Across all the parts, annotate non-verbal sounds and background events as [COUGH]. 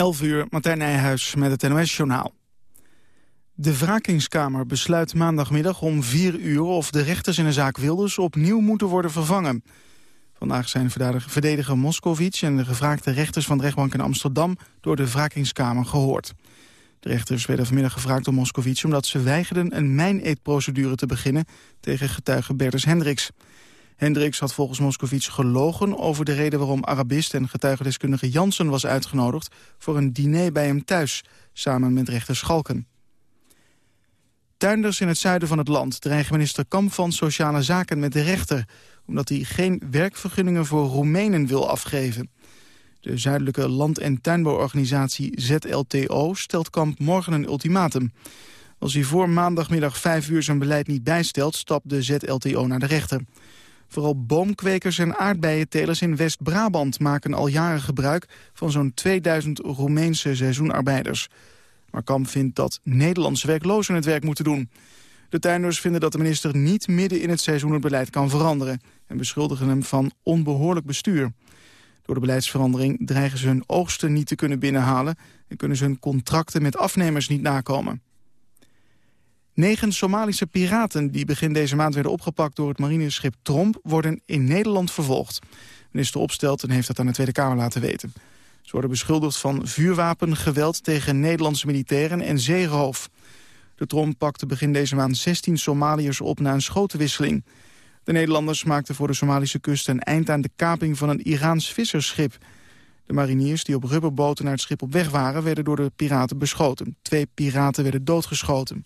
11 uur, Martijn Nijhuis met het NOS-journaal. De wrakingskamer besluit maandagmiddag om 4 uur... of de rechters in de zaak Wilders opnieuw moeten worden vervangen. Vandaag zijn verdediger Moscovic en de gevraagde rechters van de rechtbank in Amsterdam... door de wrakingskamer gehoord. De rechters werden vanmiddag gevraagd door Moscovic... omdat ze weigerden een mijneetprocedure te beginnen tegen getuige Bertus Hendricks. Hendricks had volgens Moscovic gelogen over de reden waarom Arabist en getuigendeskundige Jansen was uitgenodigd voor een diner bij hem thuis, samen met rechter Schalken. Tuinders in het zuiden van het land dreigen minister Kamp van Sociale Zaken met de rechter, omdat hij geen werkvergunningen voor Roemenen wil afgeven. De zuidelijke land- en tuinbouworganisatie ZLTO stelt Kamp morgen een ultimatum. Als hij voor maandagmiddag 5 uur zijn beleid niet bijstelt, stapt de ZLTO naar de rechter. Vooral boomkwekers en aardbeientelers in West-Brabant maken al jaren gebruik van zo'n 2000 Roemeense seizoenarbeiders. Maar Kamp vindt dat Nederlandse werklozen het werk moeten doen. De tuinders vinden dat de minister niet midden in het seizoen het beleid kan veranderen... en beschuldigen hem van onbehoorlijk bestuur. Door de beleidsverandering dreigen ze hun oogsten niet te kunnen binnenhalen... en kunnen ze hun contracten met afnemers niet nakomen. Negen Somalische piraten die begin deze maand werden opgepakt door het marineschip Tromp worden in Nederland vervolgd. Minister Opstelten heeft dat aan de Tweede Kamer laten weten. Ze worden beschuldigd van vuurwapengeweld tegen Nederlandse militairen en zeeroof. De Tromp pakte begin deze maand 16 Somaliërs op na een schotenwisseling. De Nederlanders maakten voor de Somalische kust een eind aan de kaping van een Iraans vissersschip. De mariniers die op rubberboten naar het schip op weg waren... werden door de piraten beschoten. Twee piraten werden doodgeschoten.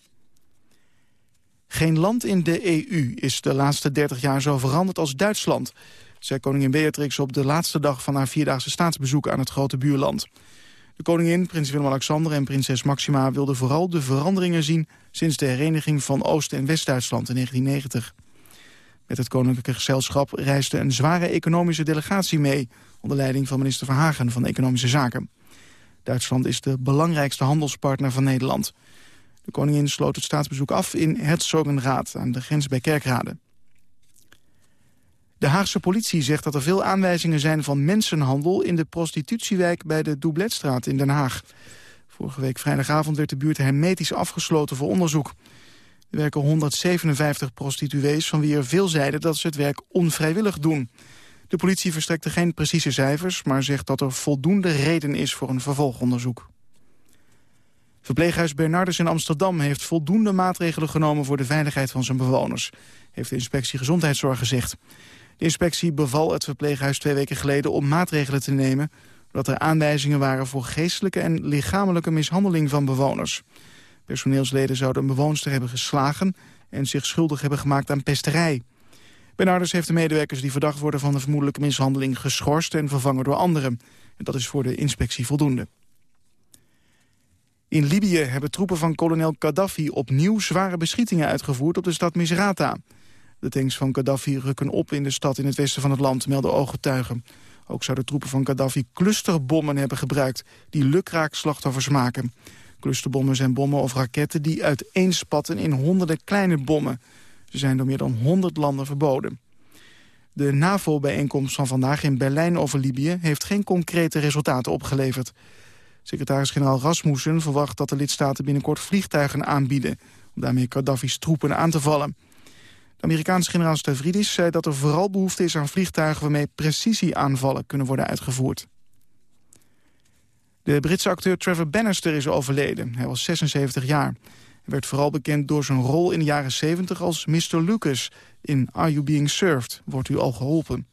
Geen land in de EU is de laatste 30 jaar zo veranderd als Duitsland... zei koningin Beatrix op de laatste dag van haar vierdaagse staatsbezoek aan het grote buurland. De koningin, prins Willem-Alexander en prinses Maxima wilden vooral de veranderingen zien... sinds de hereniging van Oost- en West-Duitsland in 1990. Met het koninklijke gezelschap reisde een zware economische delegatie mee... onder leiding van minister Verhagen van Economische Zaken. Duitsland is de belangrijkste handelspartner van Nederland... De koningin sloot het staatsbezoek af in Herzogenraad aan de grens bij Kerkrade. De Haagse politie zegt dat er veel aanwijzingen zijn van mensenhandel... in de prostitutiewijk bij de Doubletstraat in Den Haag. Vorige week vrijdagavond werd de buurt hermetisch afgesloten voor onderzoek. Er werken 157 prostituees van wie er veel zeiden dat ze het werk onvrijwillig doen. De politie verstrekte geen precieze cijfers... maar zegt dat er voldoende reden is voor een vervolgonderzoek. Verpleeghuis Bernardus in Amsterdam heeft voldoende maatregelen genomen voor de veiligheid van zijn bewoners, heeft de inspectie Gezondheidszorg gezegd. De inspectie beval het verpleeghuis twee weken geleden om maatregelen te nemen, omdat er aanwijzingen waren voor geestelijke en lichamelijke mishandeling van bewoners. Personeelsleden zouden een bewoonster hebben geslagen en zich schuldig hebben gemaakt aan pesterij. Bernardus heeft de medewerkers die verdacht worden van de vermoedelijke mishandeling geschorst en vervangen door anderen. En dat is voor de inspectie voldoende. In Libië hebben troepen van kolonel Gaddafi opnieuw zware beschietingen uitgevoerd op de stad Misrata. De tanks van Gaddafi rukken op in de stad in het westen van het land, melden ooggetuigen. Ook zouden troepen van Gaddafi clusterbommen hebben gebruikt die lukraak slachtoffers maken. Clusterbommen zijn bommen of raketten die uiteenspatten in honderden kleine bommen. Ze zijn door meer dan 100 landen verboden. De NAVO-bijeenkomst van vandaag in Berlijn over Libië heeft geen concrete resultaten opgeleverd. Secretaris-generaal Rasmussen verwacht dat de lidstaten binnenkort vliegtuigen aanbieden... om daarmee Gaddafi's troepen aan te vallen. De Amerikaanse generaal Stavridis zei dat er vooral behoefte is aan vliegtuigen... waarmee precisieaanvallen kunnen worden uitgevoerd. De Britse acteur Trevor Bannister is overleden. Hij was 76 jaar. Hij werd vooral bekend door zijn rol in de jaren 70 als Mr. Lucas... in Are You Being Served? Wordt u al geholpen?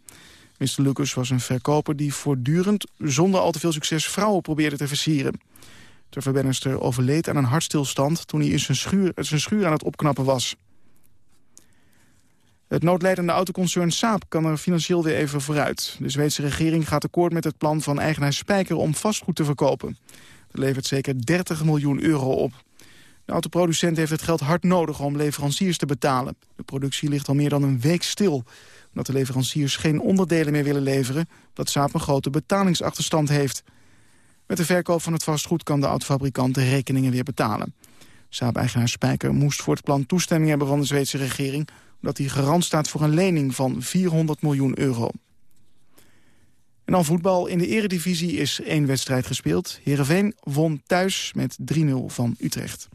Mr. Lucas was een verkoper die voortdurend, zonder al te veel succes, vrouwen probeerde te versieren. Trevor Bannister overleed aan een hartstilstand toen hij in zijn schuur, zijn schuur aan het opknappen was. Het noodlijdende autoconcern Saab kan er financieel weer even vooruit. De Zweedse regering gaat akkoord met het plan van eigenaar Spijker om vastgoed te verkopen. Dat levert zeker 30 miljoen euro op. De autoproducent heeft het geld hard nodig om leveranciers te betalen. De productie ligt al meer dan een week stil omdat de leveranciers geen onderdelen meer willen leveren... dat Saab een grote betalingsachterstand heeft. Met de verkoop van het vastgoed kan de autofabrikant de rekeningen weer betalen. Saab-eigenaar Spijker moest voor het plan toestemming hebben van de Zweedse regering... omdat hij garant staat voor een lening van 400 miljoen euro. En dan voetbal. In de eredivisie is één wedstrijd gespeeld. Heerenveen won thuis met 3-0 van Utrecht.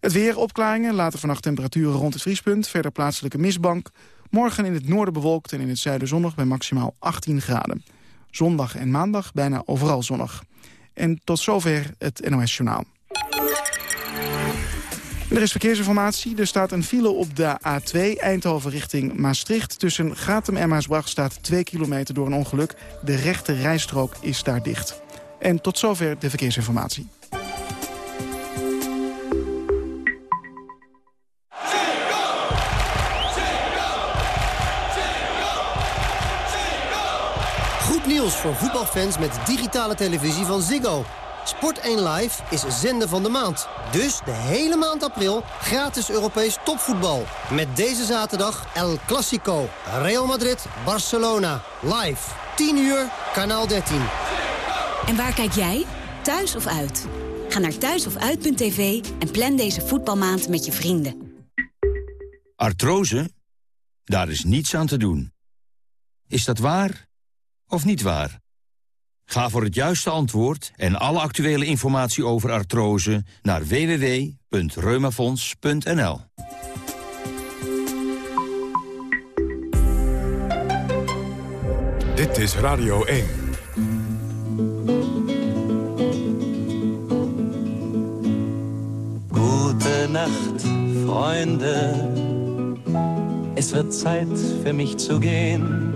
Het weer, opklaringen, later vannacht temperaturen rond het vriespunt. Verder plaatselijke mistbank. Morgen in het noorden bewolkt en in het zuiden zonnig bij maximaal 18 graden. Zondag en maandag bijna overal zonnig. En tot zover het NOS Journaal. Er is verkeersinformatie. Er staat een file op de A2 Eindhoven richting Maastricht. Tussen Gatem en Maasbracht staat 2 kilometer door een ongeluk. De rechte rijstrook is daar dicht. En tot zover de verkeersinformatie. Goed nieuws voor voetbalfans met digitale televisie van Ziggo. Sport 1 Live is zender van de maand. Dus de hele maand april gratis Europees topvoetbal. Met deze zaterdag El Clasico. Real Madrid-Barcelona. Live. 10 uur, kanaal 13. En waar kijk jij? Thuis of uit? Ga naar thuisofuit.tv en plan deze voetbalmaand met je vrienden. Artrose? Daar is niets aan te doen. Is dat waar of niet waar? Ga voor het juiste antwoord en alle actuele informatie over artrose naar www.reumafonds.nl. Dit is Radio 1. Gute Nacht, Freunde. Es wird Zeit für mich zu gehen.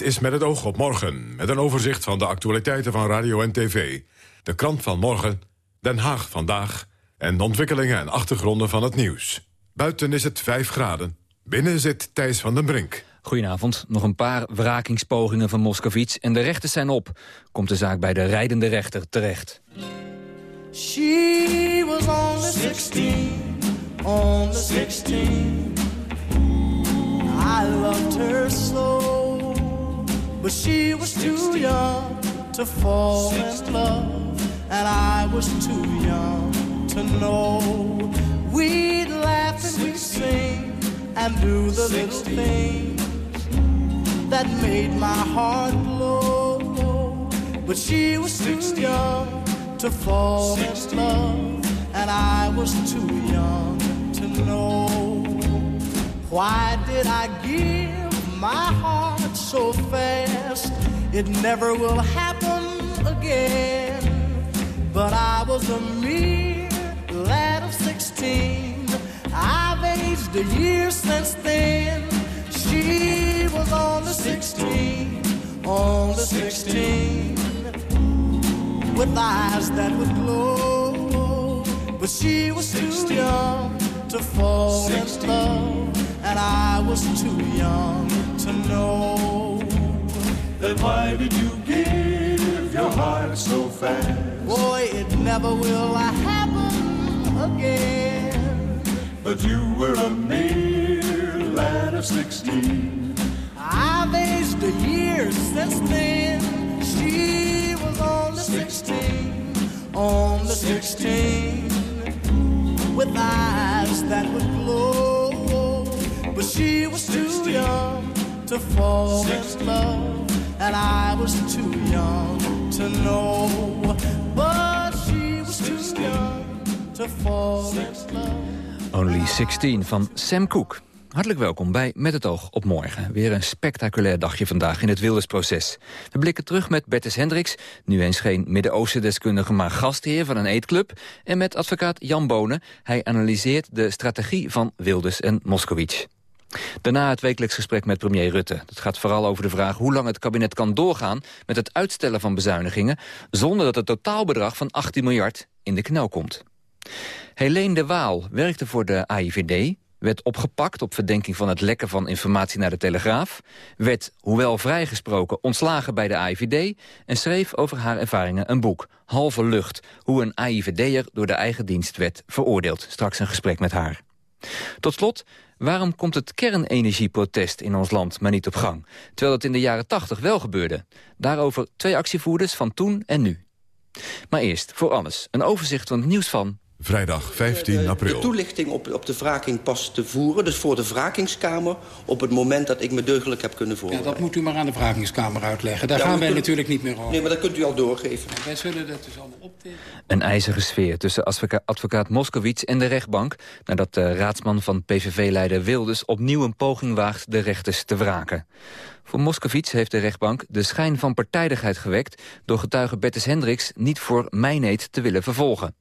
Dit is met het oog op morgen, met een overzicht van de actualiteiten van radio en tv. De krant van morgen, Den Haag vandaag en de ontwikkelingen en achtergronden van het nieuws. Buiten is het 5 graden, binnen zit Thijs van den Brink. Goedenavond. Nog een paar wrakingspogingen van Moskovits en de rechters zijn op. Komt de zaak bij de rijdende rechter terecht. She was only 16, on the 16. I loved her so. But she was too young to fall in love, and I was too young to know. We'd laugh and we'd sing and do the little things that made my heart glow. But she was too young to fall in love, and I was too young to know. Why did I give my heart? so fast, it never will happen again. But I was a mere lad of 16. I've aged a year since then. She was on the 16, on the 16, with eyes that would glow. But she was too young to fall in love, and I was too young know. Then why did you give your heart so fast? Boy, it never will happen again. But you were a mere lad of sixteen. I've aged a year since then. She was on the sixteen, on the sixteen, with eyes that would glow. But she was too young to fall in love, and I was too young to know. But she was too young to fall in love. Only 16 van Sam Cooke. Hartelijk welkom bij Met het oog op morgen. Weer een spectaculair dagje vandaag in het Wildersproces. We blikken terug met Bertus Hendricks, nu eens geen Midden-Oosten-deskundige... maar gastheer van een eetclub. En met advocaat Jan Bonen. Hij analyseert de strategie van Wilders en Moskowitz. Daarna het wekelijks gesprek met premier Rutte. Het gaat vooral over de vraag hoe lang het kabinet kan doorgaan... met het uitstellen van bezuinigingen... zonder dat het totaalbedrag van 18 miljard in de knel komt. Helene de Waal werkte voor de AIVD... werd opgepakt op verdenking van het lekken van informatie naar de Telegraaf, werd, hoewel vrijgesproken, ontslagen bij de AIVD en schreef over haar ervaringen een boek, Halve Lucht, hoe een AIVD'er door de eigen dienst werd veroordeeld. Straks een gesprek met haar. Tot slot, waarom komt het kernenergieprotest in ons land maar niet op gang, terwijl het in de jaren 80 wel gebeurde? Daarover twee actievoerders van toen en nu. Maar eerst, voor alles, een overzicht van het nieuws van Vrijdag 15 april. De toelichting op, op de wraking pas te voeren. Dus voor de wrakingskamer op het moment dat ik me deugdelijk heb kunnen voorbereiden. Ja, dat moet u maar aan de wrakingskamer uitleggen. Daar gaan wij natuurlijk niet meer over. Nee, maar dat kunt u al doorgeven. wij zullen dat dus allemaal optekenen. Een ijzige sfeer tussen advoca advocaat Moskowitz en de rechtbank... nadat de raadsman van PVV-leider Wilders opnieuw een poging waagt de rechters te wraken. Voor Moskowitz heeft de rechtbank de schijn van partijdigheid gewekt... door getuige Bertus Hendricks niet voor mijneet te willen vervolgen.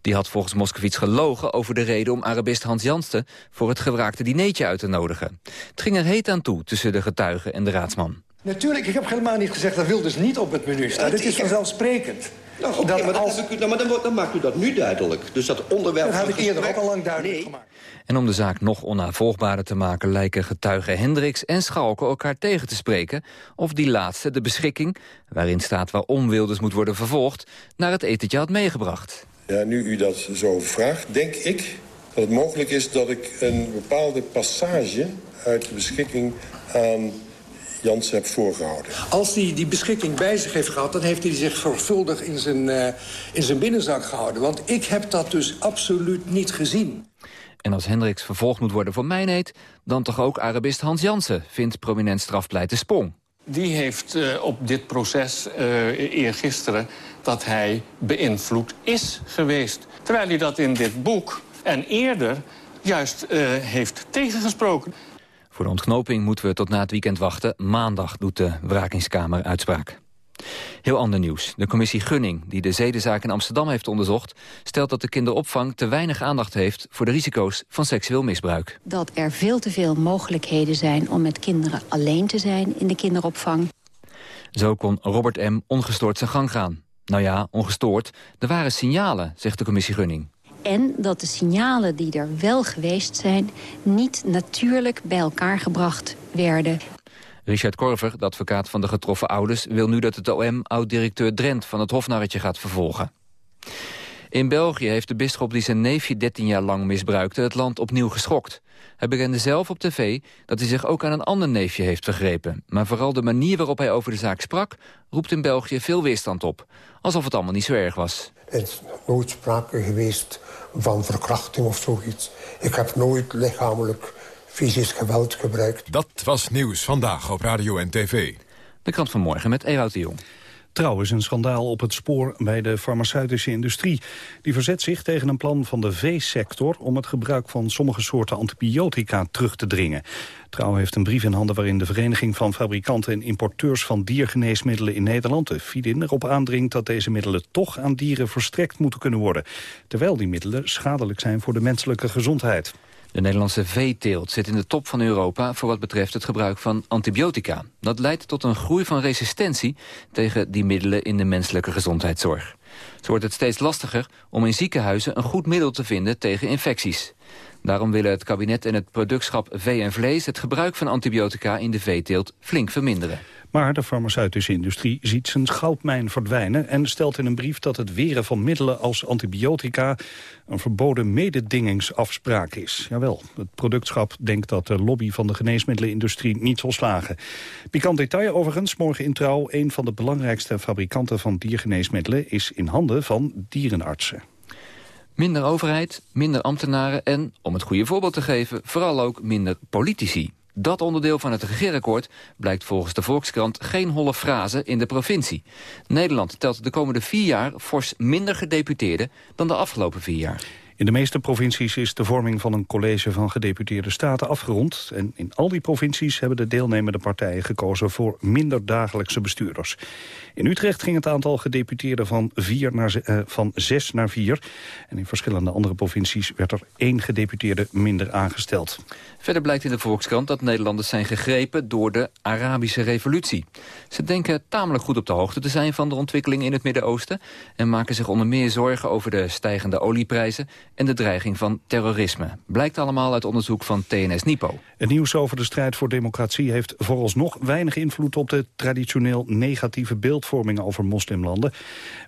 Die had volgens Moskowitz gelogen over de reden om Arabist Hans Jansten... voor het gewraakte dineetje uit te nodigen. Het ging er heet aan toe tussen de getuige en de raadsman. Natuurlijk, ik heb helemaal niet gezegd dat Wilders niet op het menu staat. Dit is vanzelfsprekend. Nou, maar, als... nou, maar dan, dan, maakt u dat nu duidelijk. Dus dat onderwerp... Dat had ik eerder ook al lang duidelijk nee. gemaakt. En om de zaak nog onnavolgbaarder te maken... lijken getuigen Hendricks en Schalke elkaar tegen te spreken... of die laatste de beschikking, waarin staat waarom Wilders moet worden vervolgd... naar het etentje had meegebracht. Ja, nu u dat zo vraagt, denk ik dat het mogelijk is dat ik een bepaalde passage uit de beschikking aan Jans heb voorgehouden. Als hij die beschikking bij zich heeft gehad... dan heeft hij zich zorgvuldig in zijn, uh, in zijn binnenzak gehouden. Want ik heb dat dus absoluut niet gezien. En als Hendricks vervolgd moet worden voor mijnheid... dan toch ook Arabist Hans Jansen, vindt prominent strafpleiter Sprong. Die heeft uh, op dit proces uh, eergisteren dat hij beïnvloed is geweest. Terwijl hij dat in dit boek en eerder juist uh, heeft tegengesproken. Voor de ontknoping moeten we tot na het weekend wachten. Maandag doet de wrakingskamer uitspraak. Heel ander nieuws. De commissie Gunning, die de zedenzaak in Amsterdam heeft onderzocht... stelt dat de kinderopvang te weinig aandacht heeft... voor de risico's van seksueel misbruik. Dat er veel te veel mogelijkheden zijn om met kinderen alleen te zijn in de kinderopvang. Zo kon Robert M. ongestoord zijn gang gaan. Nou ja, ongestoord. Er waren signalen, zegt de commissie Gunning. En dat de signalen die er wel geweest zijn... niet natuurlijk bij elkaar gebracht werden. Richard Korver, de advocaat van de getroffen ouders... wil nu dat het OM oud-directeur Drent van het Hofnarretje gaat vervolgen. In België heeft de bisschop die zijn neefje 13 jaar lang misbruikte... het land opnieuw geschokt. Hij bekende zelf op tv dat hij zich ook aan een ander neefje heeft vergrepen. Maar vooral de manier waarop hij over de zaak sprak... roept in België veel weerstand op. Alsof het allemaal niet zo erg was. Er is nooit sprake geweest van verkrachting of zoiets. Ik heb nooit lichamelijk fysisch geweld gebruikt. Dat was Nieuws Vandaag op Radio en TV. De krant van morgen met Ewout de Jong. Trouwens een schandaal op het spoor bij de farmaceutische industrie. Die verzet zich tegen een plan van de veesector... om het gebruik van sommige soorten antibiotica terug te dringen. Trouw heeft een brief in handen waarin de Vereniging van Fabrikanten en Importeurs van Diergeneesmiddelen in Nederland, de FIDIN, erop aandringt dat deze middelen toch aan dieren verstrekt moeten kunnen worden. Terwijl die middelen schadelijk zijn voor de menselijke gezondheid. De Nederlandse veeteelt zit in de top van Europa voor wat betreft het gebruik van antibiotica. Dat leidt tot een groei van resistentie tegen die middelen in de menselijke gezondheidszorg. Zo wordt het steeds lastiger om in ziekenhuizen een goed middel te vinden tegen infecties. Daarom willen het kabinet en het productschap vee en vlees... het gebruik van antibiotica in de veeteelt flink verminderen. Maar de farmaceutische industrie ziet zijn goudmijn verdwijnen... en stelt in een brief dat het weren van middelen als antibiotica... een verboden mededingingsafspraak is. Jawel, het productschap denkt dat de lobby van de geneesmiddelenindustrie niet zal slagen. Pikant detail overigens, morgen in Trouw... een van de belangrijkste fabrikanten van diergeneesmiddelen... is in handen van dierenartsen. Minder overheid, minder ambtenaren en, om het goede voorbeeld te geven... vooral ook minder politici. Dat onderdeel van het regeerakkoord blijkt volgens de Volkskrant geen holle frase in de provincie. Nederland telt de komende vier jaar fors minder gedeputeerden dan de afgelopen vier jaar. In de meeste provincies is de vorming van een college van gedeputeerde staten afgerond. En in al die provincies hebben de deelnemende partijen gekozen voor minder dagelijkse bestuurders. In Utrecht ging het aantal gedeputeerden van, vier naar, uh, van zes naar vier. En in verschillende andere provincies werd er één gedeputeerde minder aangesteld. Verder blijkt in de Volkskrant dat Nederlanders zijn gegrepen door de Arabische revolutie. Ze denken tamelijk goed op de hoogte te zijn van de ontwikkelingen in het Midden-Oosten... en maken zich onder meer zorgen over de stijgende olieprijzen en de dreiging van terrorisme. Blijkt allemaal uit onderzoek van TNS-NIPO. Het nieuws over de strijd voor democratie heeft vooralsnog weinig invloed op de traditioneel negatieve beeldvorming over moslimlanden.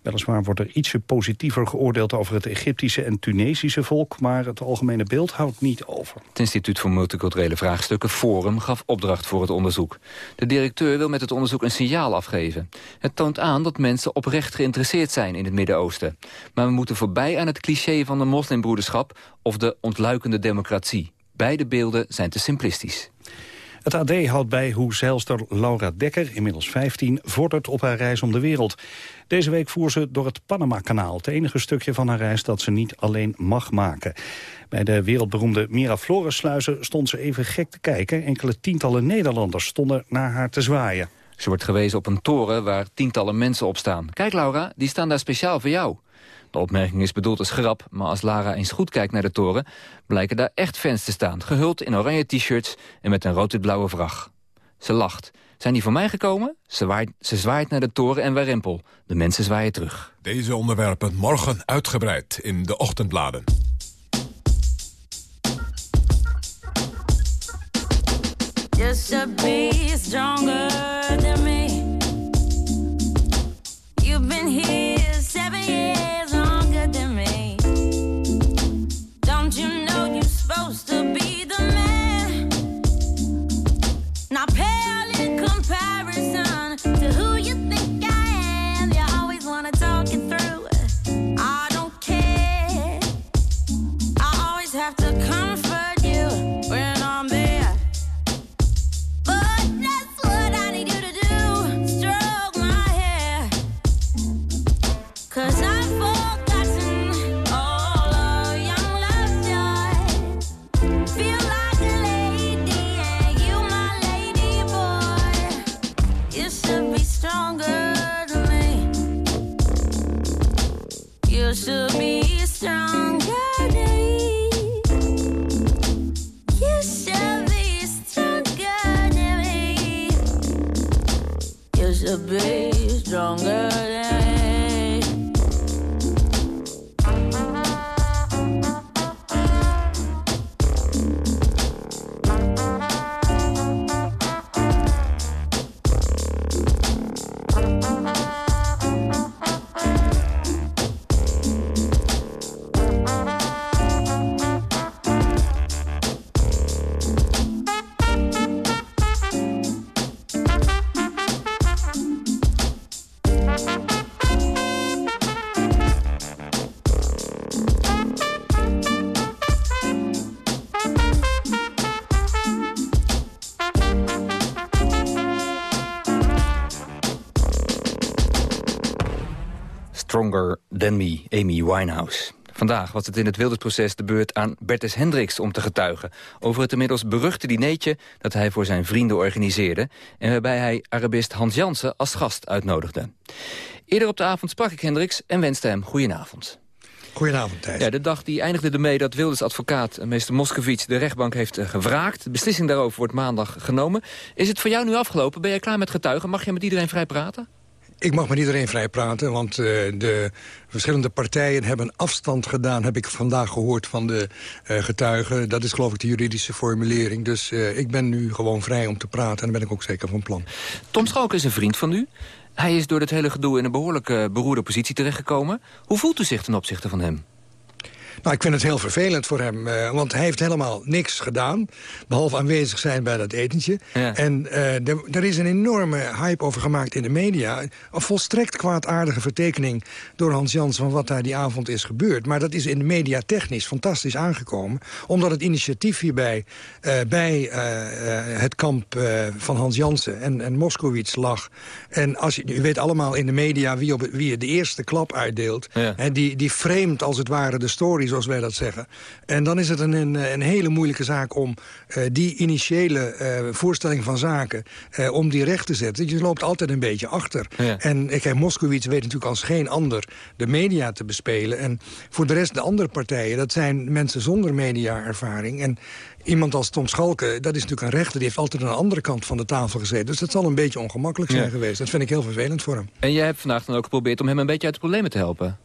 Weliswaar wordt er ietsje positiever geoordeeld over het Egyptische en Tunesische volk, maar het algemene beeld houdt niet over. Het Instituut voor Multiculturele Vraagstukken Forum gaf opdracht voor het onderzoek. De directeur wil met het onderzoek een signaal afgeven. Het toont aan dat mensen oprecht geïnteresseerd zijn in het Midden-Oosten. Maar we moeten voorbij aan het cliché van de moslimbroederschap of de ontluikende democratie. Beide beelden zijn te simplistisch. Het AD houdt bij hoe zeilster Laura Dekker, inmiddels 15, vordert op haar reis om de wereld. Deze week voer ze door het Panama-kanaal, het enige stukje van haar reis dat ze niet alleen mag maken. Bij de wereldberoemde Miraflores-sluizen stond ze even gek te kijken. Enkele tientallen Nederlanders stonden naar haar te zwaaien. Ze wordt gewezen op een toren waar tientallen mensen op staan. Kijk Laura, die staan daar speciaal voor jou. De opmerking is bedoeld als grap, maar als Lara eens goed kijkt naar de toren... blijken daar echt fans te staan, gehuld in oranje t-shirts en met een rood-blauwe vrag. Ze lacht. Zijn die voor mij gekomen? Ze, waait, ze zwaait naar de toren en Warempel. De mensen zwaaien terug. Deze onderwerpen morgen uitgebreid in de ochtendbladen. Just to be stronger than me. You've been here Than Me, Amy Winehouse. Vandaag was het in het Wildersproces de beurt aan Bertus Hendricks om te getuigen... over het inmiddels beruchte dineetje dat hij voor zijn vrienden organiseerde... en waarbij hij Arabist Hans Jansen als gast uitnodigde. Eerder op de avond sprak ik Hendricks en wenste hem goedenavond. Goedenavond, Thijs. Ja, de dag die eindigde ermee dat Wilders advocaat eh, meester Moscovici de rechtbank heeft eh, gevraagd. De beslissing daarover wordt maandag genomen. Is het voor jou nu afgelopen? Ben jij klaar met getuigen? Mag je met iedereen vrij praten? Ik mag met iedereen vrij praten, want uh, de verschillende partijen hebben afstand gedaan... heb ik vandaag gehoord van de uh, getuigen. Dat is geloof ik de juridische formulering. Dus uh, ik ben nu gewoon vrij om te praten en daar ben ik ook zeker van plan. Tom Schalk is een vriend van u. Hij is door dit hele gedoe in een behoorlijk beroerde positie terechtgekomen. Hoe voelt u zich ten opzichte van hem? Nou, ik vind het heel vervelend voor hem, uh, want hij heeft helemaal niks gedaan... behalve aanwezig zijn bij dat etentje. Ja. En uh, er is een enorme hype over gemaakt in de media. Een volstrekt kwaadaardige vertekening door Hans Jans... van wat daar die avond is gebeurd. Maar dat is in de media technisch fantastisch aangekomen... omdat het initiatief hierbij uh, bij het kamp van Hans Jansen en, en Moskowitz lag. En als je, u weet allemaal in de media wie, op, wie de eerste klap uitdeelt... Ja. Die, die framet als het ware de story zoals wij dat zeggen. En dan is het een, een, een hele moeilijke zaak om uh, die initiële uh, voorstelling van zaken... Uh, om die recht te zetten. Je loopt altijd een beetje achter. Ja. En kijk, Moskowitz weet natuurlijk als geen ander de media te bespelen. En voor de rest de andere partijen, dat zijn mensen zonder media-ervaring. En iemand als Tom Schalke, dat is natuurlijk een rechter... die heeft altijd aan de andere kant van de tafel gezeten. Dus dat zal een beetje ongemakkelijk zijn ja. geweest. Dat vind ik heel vervelend voor hem. En jij hebt vandaag dan ook geprobeerd om hem een beetje uit de problemen te helpen?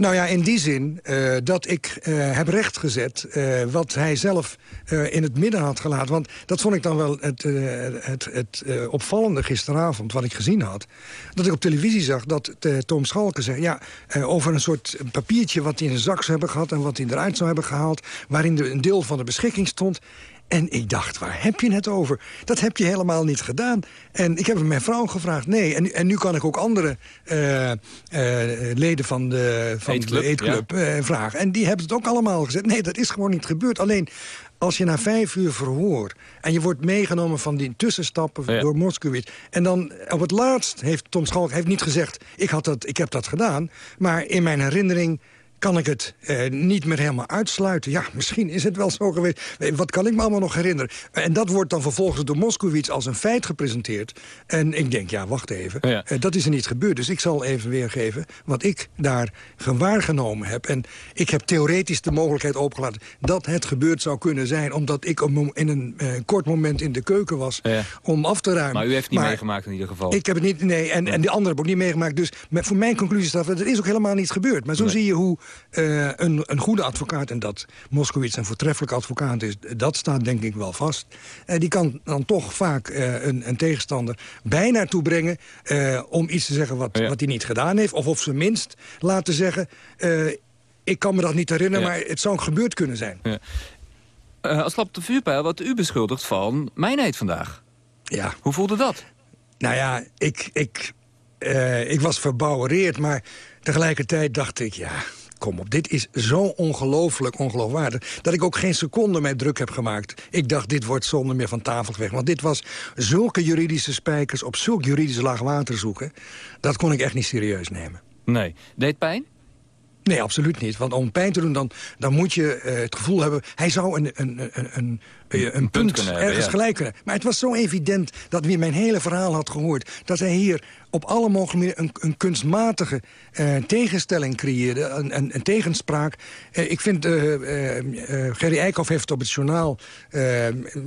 Nou ja, in die zin uh, dat ik uh, heb rechtgezet uh, wat hij zelf in het midden had gelaten. Want dat vond ik dan wel het, het, het opvallende gisteravond, wat ik gezien had. Dat ik op televisie zag dat Tom Schalke zei... ja, over een soort papiertje wat hij in zijn zak zou hebben gehad... en wat hij eruit zou hebben gehaald... waarin een deel van de beschikking stond... En ik dacht, waar heb je het over? Dat heb je helemaal niet gedaan. En ik heb mijn vrouw gevraagd, nee. En, en nu kan ik ook andere uh, uh, leden van de, van eetclub, de eetclub ja. uh, vragen. En die hebben het ook allemaal gezegd. Nee, dat is gewoon niet gebeurd. Alleen, als je na vijf uur verhoor... en je wordt meegenomen van die tussenstappen ja. door Moskowitz... en dan op het laatst heeft Tom Schalk heeft niet gezegd... Ik, had dat, ik heb dat gedaan, maar in mijn herinnering kan ik het eh, niet meer helemaal uitsluiten. Ja, misschien is het wel zo geweest. Wat kan ik me allemaal nog herinneren? En dat wordt dan vervolgens door Moskowitz als een feit gepresenteerd. En ik denk, ja, wacht even. Ja. Uh, dat is er niet gebeurd. Dus ik zal even weergeven wat ik daar gewaargenomen heb. En ik heb theoretisch de mogelijkheid opgelaten... dat het gebeurd zou kunnen zijn... omdat ik in een kort moment in de keuken was ja. om af te ruimen. Maar u heeft het niet maar meegemaakt in ieder geval? Ik heb het niet, nee. En, en de anderen hebben ook niet meegemaakt. Dus met, voor mijn conclusie staat dat het is ook helemaal niet gebeurd. Maar zo nee. zie je hoe uh, een, een goede advocaat... en dat Moskowitz een voortreffelijk advocaat is... dat staat denk ik wel vast. Uh, die kan dan toch vaak uh, een, een, tegenstander bijna toebrengen... om iets te zeggen wat, ja. wat hij niet gedaan heeft. Of op zijn minst laten zeggen... ik kan me dat niet herinneren, ja. maar het zou gebeurd kunnen zijn. Ja. als klap de vuurpijl wat u beschuldigt van mijnheid vandaag. Ja. Hoe voelde dat? Nou ja, ik, ik, ik was verbouwereerd, maar tegelijkertijd dacht ik... ja, kom op, dit is zo ongelooflijk ongeloofwaardig... dat ik ook geen seconde mij druk heb gemaakt. Ik dacht, dit wordt zonder meer van tafel weg. Want dit was zulke juridische spijkers op zulk juridisch laag water zoeken... dat kon ik echt niet serieus nemen. Nee. Deed pijn? Nee, absoluut niet. Want om pijn te doen, dan, dan moet je uh, het gevoel hebben... hij zou een, een, een, een, een, een punt, kunnen ergens hebben, ja. gelijk kunnen. Maar het was zo evident dat wie mijn hele verhaal had gehoord... dat hij hier op alle mogelijke manieren een, een kunstmatige uh, tegenstelling creëerde. Een, een, een tegenspraak. Uh, ik vind, uh, Gerry Eikhoff heeft het op het journaal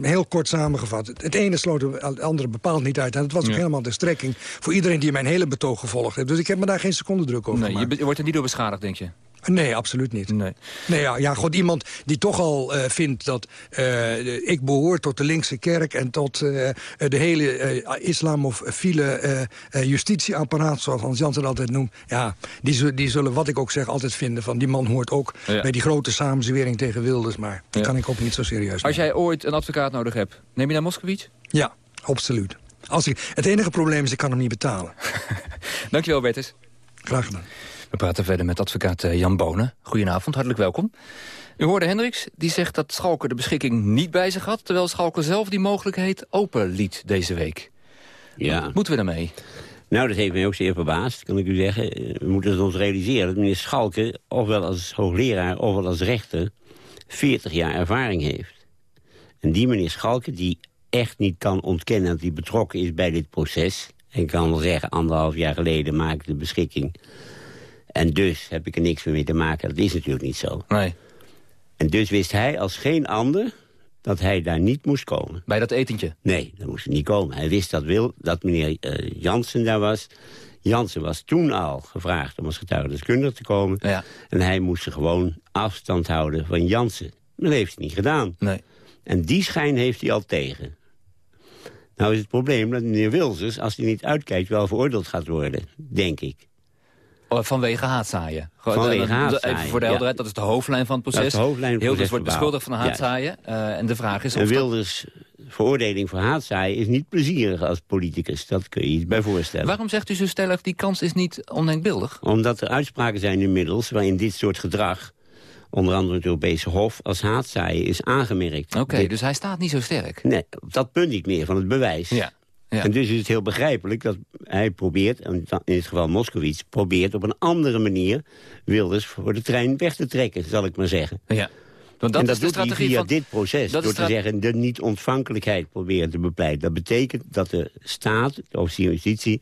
heel kort samengevat. Het ene sloot het andere bepaald niet uit. En het was ook Ja. helemaal de strekking voor iedereen die mijn hele betoog gevolgd heeft. Dus ik heb me daar geen seconde druk over Nee, gemaakt. je wordt er niet door beschadigd, denk je? Nee, absoluut niet. Nee. Nee, ja, ja goed, iemand die toch al eh, vindt dat eh, ik behoor tot de linkse kerk... en tot eh, de hele islamofiele justitieapparaat, zoals Hans Jansen altijd noemt... ja, die, zullen- die zullen, wat ik ook zeg, altijd vinden van... die man hoort ook Ja. bij die grote samenzwering tegen Wilders... maar Ja. kan ik ook niet zo serieus Als jij ooit een advocaat nodig hebt, neem je naar Moskowitz? Ja, absoluut. Als ik, het enige probleem is, ik kan hem niet betalen. [LAUGHS] Dankjewel, Bertus. Graag gedaan. We praten verder met advocaat eh, Jan Bonen. Goedenavond, hartelijk welkom. U hoorde Hendricks, die zegt dat Schalke de beschikking niet bij zich had... terwijl Schalke zelf die mogelijkheid open liet deze week. Ja. Wat moeten we daarmee? Nou, dat heeft mij ook zeer verbaasd, kan ik u zeggen. We moeten het ons realiseren dat meneer Schalke... ofwel als hoogleraar, ofwel als rechter... 40 jaar ervaring heeft. En die meneer Schalke, die echt niet kan ontkennen... dat hij betrokken is bij dit proces... en kan wel zeggen, anderhalf jaar geleden maak ik de beschikking... en dus heb ik er niks meer mee te maken. Dat is natuurlijk niet zo. Nee. En dus wist hij als geen ander dat hij daar niet moest komen. Bij dat etentje? Nee, dat moest hij niet komen. Hij wist dat, wil, dat meneer eh, Jansen daar was. Jansen was toen al gevraagd om als getuigedeskundige te komen. Ja. En hij moest gewoon afstand houden van Jansen. Dat heeft hij niet gedaan. Nee. En die schijn heeft hij al tegen. Nou is het probleem dat meneer Wilsers, als hij niet uitkijkt... wel veroordeeld gaat worden, denk ik. Oh, Vanwege haatzaaien. Vanwege eh, haatzaaien, Even voor de ja. helderheid, dat is de hoofdlijn van het proces. Dat is de hoofdlijn van het Hilders wordt beschuldigd van haatzaaien. Eh, en de vraag is of En Wilders veroordeling voor haatzaaien is niet plezierig als politicus. Dat kun je je iets bij voorstellen. Waarom zegt u zo stellig, die kans is niet ondenkbeeldig? Omdat er uitspraken zijn inmiddels waarin dit soort gedrag... onder andere het Europese Hof als haatzaaien is aangemerkt. Oké, Dit- dus hij staat niet zo sterk. Nee, op dat punt niet meer van het bewijs. Ja. Ja. En dus is het heel begrijpelijk dat hij probeert, in dit geval Moskowitz... probeert op een andere manier Wilders voor de trein weg te trekken, zal ik maar zeggen. Ja. Want dat en dat is de doet hij strategie via van... dit proces, dat door te zeggen de niet-ontvankelijkheid proberen te bepleiten. Dat betekent dat de staat, de officier van justitie,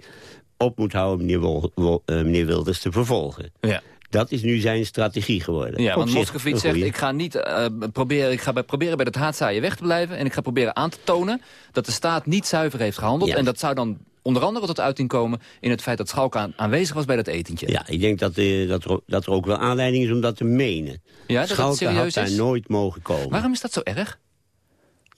op moet houden meneer, Wol- Wol- eh, meneer Wilders te vervolgen. Ja. Dat is nu zijn strategie geworden. Ja, Op want een zegt, ik ga, niet, eh, proberen, ik ga bij, proberen bij het haatzaaien weg te blijven... en ik ga proberen aan te tonen dat de staat niet zuiver heeft gehandeld. Ja. En dat zou dan onder andere tot uiting komen... in het feit dat Schalke aan, aanwezig was bij dat etentje. Ja, ik denk dat, eh, dat, er, dat er ook wel aanleiding is om dat te menen. Ja, dat het Schalke serieus had daar nooit mogen komen. Waarom is dat zo erg?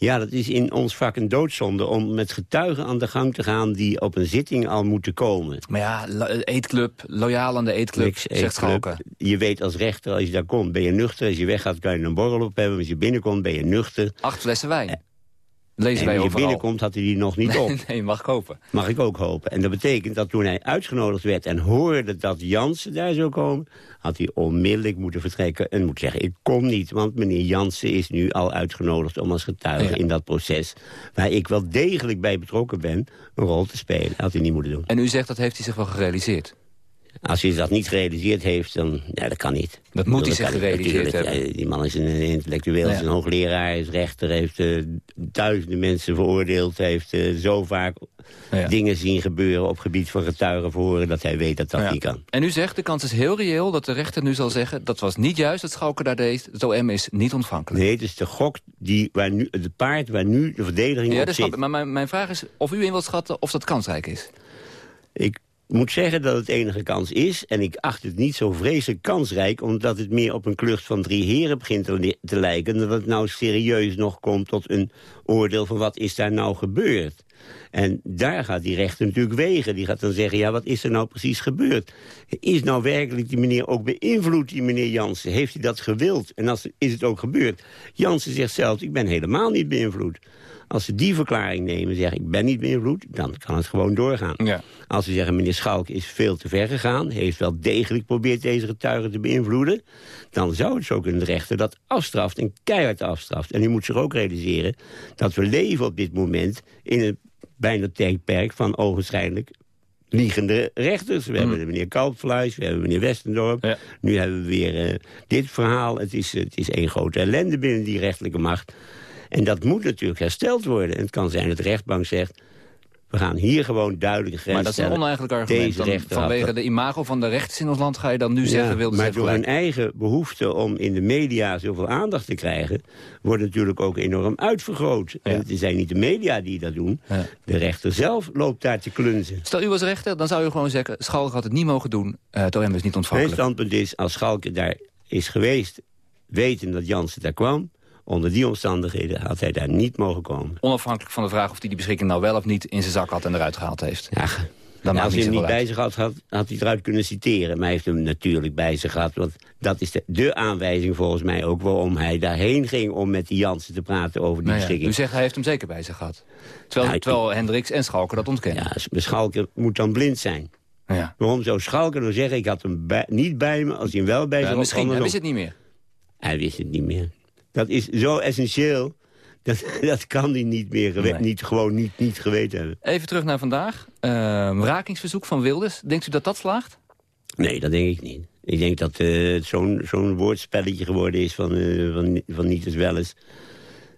Ja, dat is in ons vak een doodzonde om met getuigen aan de gang te gaan... die op een zitting al moeten komen. Maar ja, eetclub, loyaal aan de eetclub, Niks zegt eetclub. Schalke. Je weet als rechter, als je daar komt, ben je nuchter. Als je weggaat, kan je een borrel op hebben. Als je binnenkomt, ben je nuchter. Acht flessen wijn. Lezen als je overal. binnenkomt, had hij die nog niet op. nee, mag kopen. Mag ik ook hopen. En dat betekent dat toen hij uitgenodigd werd en hoorde dat Jansen daar zou komen... had hij onmiddellijk moeten vertrekken en moet zeggen... ik kom niet, want meneer Jansen is nu al uitgenodigd om als getuige Ja. in dat proces... waar ik wel degelijk bij betrokken ben, een rol te spelen. Had hij niet moeten doen. En u zegt dat heeft hij zich wel gerealiseerd. Als hij dat niet gerealiseerd heeft, dan... Ja, dat kan niet. Dat moet hij zich gerealiseerd hebben. ja, Die man is een intellectueel, Ja. is een hoogleraar, is rechter... heeft eh, duizenden mensen veroordeeld... heeft eh, zo vaak Ja. dingen zien gebeuren op gebied van getuigenverhoren... dat hij weet dat dat Ja. niet kan. En u zegt, de kans is heel reëel dat de rechter nu zal zeggen... dat was niet juist dat Schalke daar deed. Het OM is niet ontvankelijk. Nee, het is de gok, die, waar nu, het paard waar nu de verdediging Ja, op dat zit. ik. Maar mijn, mijn vraag is of u in wilt schatten of dat kansrijk is. Ik moet zeggen dat het enige kans is. En ik acht het niet zo vreselijk kansrijk... omdat het meer op een klucht van drie heren begint te, li- te lijken... dat het nou serieus nog komt tot een oordeel van wat is daar nou gebeurd. En daar gaat die rechter natuurlijk wegen. Die gaat dan zeggen, ja, wat is er nou precies gebeurd? Is nou werkelijk die meneer ook beïnvloed, die meneer Jansen? Heeft hij dat gewild? En als, is het ook gebeurd? Jansen zegt zelf, ik ben helemaal niet beïnvloed. Als ze die verklaring nemen, zeggen ik ben niet beïnvloed... dan kan het gewoon doorgaan. Ja. Als ze zeggen meneer Schalk is veel te ver gegaan... heeft wel degelijk geprobeerd deze getuigen te beïnvloeden... dan zou het zo kunnen de rechter dat afstraft en keihard afstraft. En u moet zich ook realiseren dat we leven op dit moment... in een bijna tijdperk van ogenschijnlijk liegende rechters. We hebben meneer Kalpfluis, we hebben meneer Westendorp. Nu hebben we weer eh, dit verhaal. Het is, het is één grote ellende binnen die rechtelijke macht. En dat moet natuurlijk hersteld worden. En het kan zijn dat de rechtbank zegt... we gaan hier gewoon duidelijke grenzen Maar dat is een oneigenlijk argument. Deze Dan, vanwege de imago van de rechters in ons land ga je dan nu ja, zeggen... wilde maar door hun eigen behoefte om in de media zoveel aandacht te krijgen... wordt natuurlijk ook enorm uitvergroot. En het zijn niet de media die dat doen. De rechter zelf loopt daar te klunzen. Stel u was rechter, dan zou u gewoon zeggen... Schalke had het niet mogen doen, uh, het OM is niet Mijn ontvankelijk. standpunt is, als Schalke daar is geweest... weten dat Jansen daar kwam... onder die omstandigheden had hij daar niet mogen komen. Onafhankelijk van de vraag of hij die beschikking nou wel of niet... in zijn zak had en eruit gehaald heeft. Ja, Dan als hij hem niet bij zich had, had, had hij eruit kunnen citeren. Maar hij heeft hem natuurlijk bij zich gehad. Want dat is de, de aanwijzing volgens mij ook waarom hij daarheen ging... om met die Jansen te praten over die Nou ja, beschikking. u zegt hij heeft hem zeker bij zich gehad. Terwijl, terwijl Hendricks en Schalke dat ontkennen. Ja, Schalke moet dan blind zijn. Ja. Waarom zou Schalke nou zeggen... ik had hem bij- niet bij me, als hij hem wel bij zich had... misschien, hij wist het niet meer. Hij wist het niet meer. Dat is zo essentieel. Dat, [LAUGHS] dat kan hij niet meer Nee. niet, gewoon niet, niet geweten hebben. Even terug naar vandaag. Ehm, rakingsverzoek van Wilders. Denkt u dat dat slaagt? Nee, dat denk ik niet. Ik denk dat eh, het zo'n zo'n woordspelletje geworden is van, eh, van, van niet eens wel eens.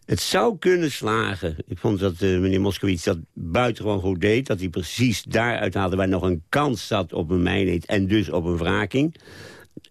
Het zou kunnen slagen. Ik vond dat eh, meneer Moskowitz dat buitengewoon goed deed. Dat hij precies daaruit haalde waar nog een kans zat op een mijnheid en dus op een wraking.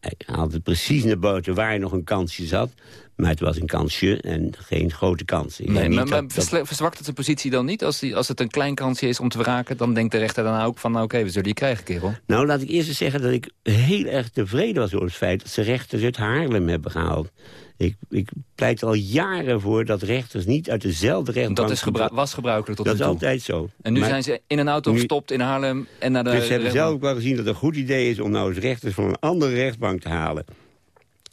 Hij haalde precies naar buiten waar nog een kansje zat. Maar het was een kansje en geen grote kans. Ik Nee, denk maar, dat- dat- verzwakt het zijn positie dan niet? Als, die, als het een klein kansje is om te wraken... dan denkt de rechter dan ook van... nou, oké, we zullen je krijgen, kerel. Nou, laat ik eerst eens zeggen dat ik heel erg tevreden was over het feit... dat ze rechters uit Haarlem hebben gehaald. Ik, ik pleit al jaren voor dat rechters niet uit dezelfde rechtbank... Dat is gebru- was gebruikelijk tot Dat nu is toe. altijd zo. En nu Maar- zijn ze in een auto nu- gestopt in Haarlem en naar de dus ze hebben zelf ook wel gezien dat het een goed idee is... om nou eens rechters van een andere rechtbank te halen.